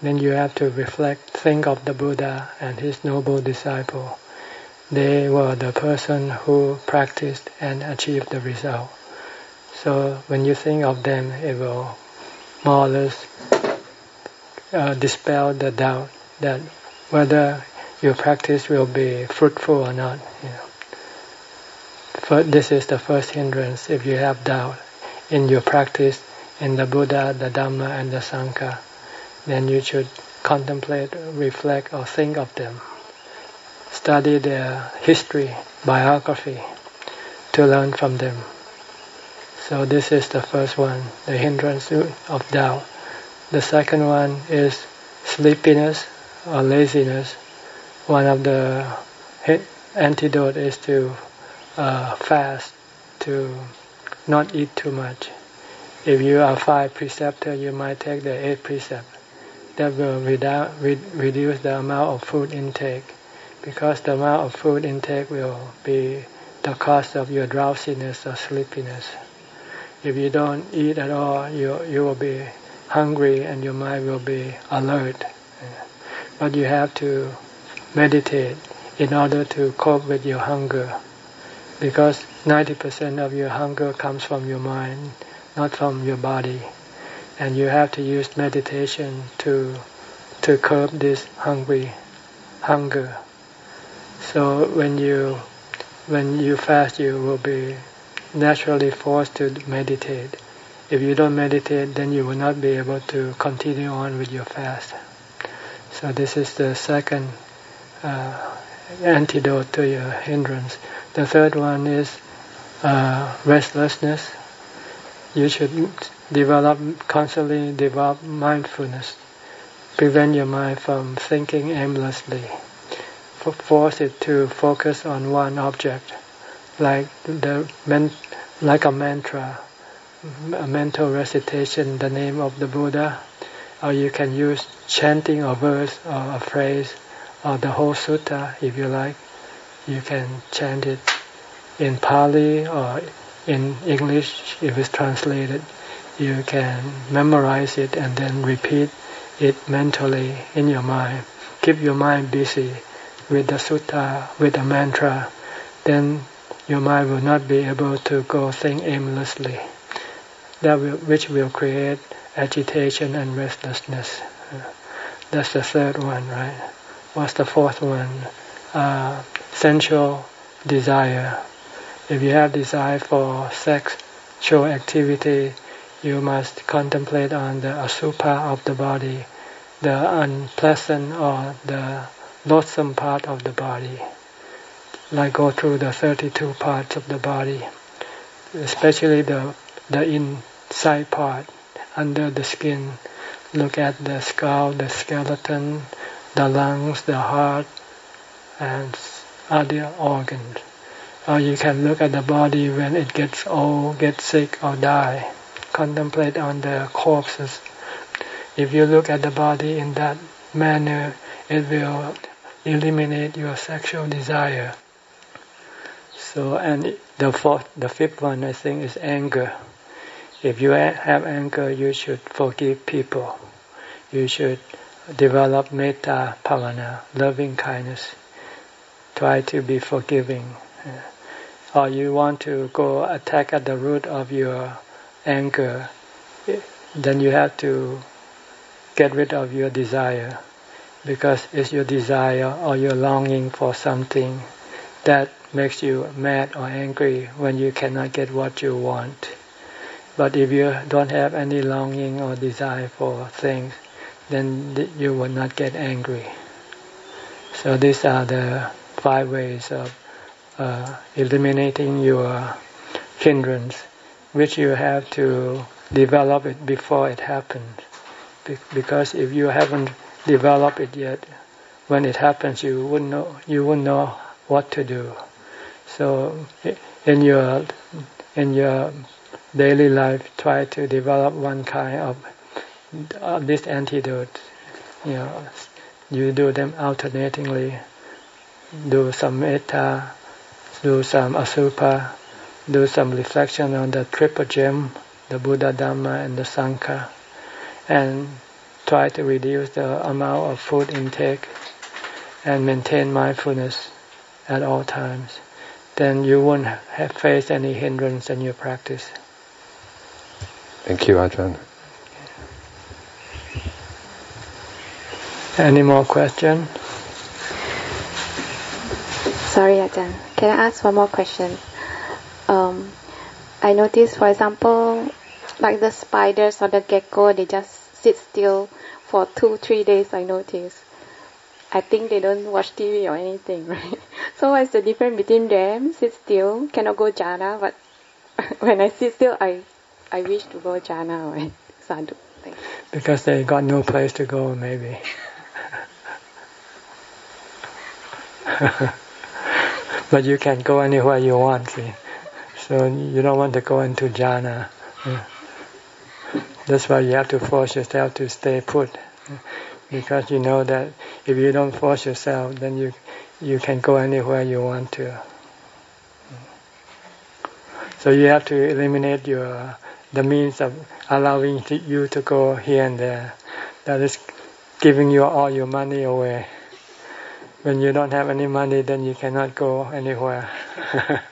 Speaker 1: then you have to reflect, think of the Buddha and his noble disciple. They were the person who practiced and achieved the result. So when you think of them, it will more or less uh, dispel the doubt that whether your practice will be fruitful or not. You know. This is the first hindrance. If you have doubt in your practice, in the Buddha, the Dhamma, and the Sangha, then you should contemplate, reflect, or think of them. Study their history, biography, to learn from them. So this is the first one, the hindrance of doubt. The second one is sleepiness or laziness. One of the antidote is to uh, fast, to not eat too much. If you are five preceptor, you might take the eight precept. That will redu- re- reduce the amount of food intake, because the amount of food intake will be the cause of your drowsiness or sleepiness. If you don't eat at all, you you will be hungry and your mind will be alert. But you have to meditate in order to cope with your hunger, because 90% of your hunger comes from your mind, not from your body, and you have to use meditation to to curb this hungry hunger. So when you when you fast, you will be naturally forced to meditate. If you don't meditate, then you will not be able to continue on with your fast. So this is the second uh, antidote to your hindrance. The third one is uh, restlessness. You should develop constantly develop mindfulness. Prevent your mind from thinking aimlessly. Force it to focus on one object, like the like a mantra, a mental recitation, the name of the Buddha, or you can use chanting a verse or a phrase or the whole sutta if you like. You can chant it in Pali or in English if it's translated. You can memorize it and then repeat it mentally in your mind. Keep your mind busy with the sutta, with the mantra. Then your mind will not be able to go think aimlessly. That will, which will create agitation and restlessness. That's the third one, right? What's the fourth one? Uh, sensual desire. If you have desire for sexual activity, you must contemplate on the asubha of the body, the unpleasant or the loathsome part of the body. Like go through the 32 parts of the body, especially the the inside part, under the skin. Look at the skull, the skeleton, the lungs, the heart, and other organs. Or you can look at the body when it gets old, gets sick, or die. Contemplate on the corpses. If you look at the body in that manner, it will eliminate your sexual desire. So, and the fourth, the fifth one, I think, is anger. If you have anger, you should forgive people. You should develop metta bhavana, loving kindness. Try to be forgiving or you want to go attack at the root of your anger, then you have to get rid of your desire because it's your desire or your longing for something that makes you mad or angry when you cannot get what you want. But if you don't have any longing or desire for things, then you will not get angry. So these are the five ways of uh, eliminating your hindrance, which you have to develop it before it happens. Be- because if you haven't developed it yet, when it happens, you wouldn't know you wouldn't know what to do. So in your in your daily life, try to develop one kind of uh, this antidote. You know, you do them alternatingly. Do some metta, do some asubha, do some reflection on the triple gem, the Buddha, Dhamma, and the Sangha, and try to reduce the amount of food intake and maintain mindfulness at all times. Then you won't have face any hindrance in your practice.
Speaker 5: Thank you, Ajahn.
Speaker 1: Any more questions?
Speaker 3: Sorry, Ajahn. Can I ask one more question? Um, I noticed, for example, like the spiders or the gecko, they just sit still for two, three days. I noticed. I think they don't watch TV or anything, right? So what's the difference between them? Sit still, cannot go jhana, but when I sit still, I, I wish to go jhana or sadhu.
Speaker 1: Because they got no place to go, maybe. but you can go anywhere you want. See? So you don't want to go into jhana. That's why you have to force yourself to stay put, because you know that if you don't force yourself, then you you can go anywhere you want to. So you have to eliminate your the means of allowing you to go here and there. That is giving you all your money away when you don't have any money, then you cannot go anywhere.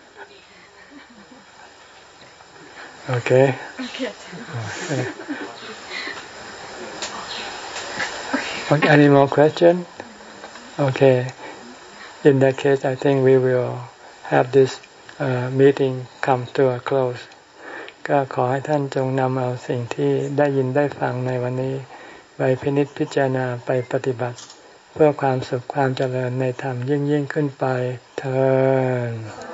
Speaker 1: okay? Okay. okay. Any more questions? Okay. In that case, I think we will have this uh, meeting come to a close. ก็ขอให้ท่านจงนำเอาสิ่งที่ได้ยินได้ฟังในวันนี้ ไปพินิจพิจารณาไปปฏิบัติ เพื่อความสุขความเจริญในธรรมยิ่งยิ่งขึ้นไปเธอ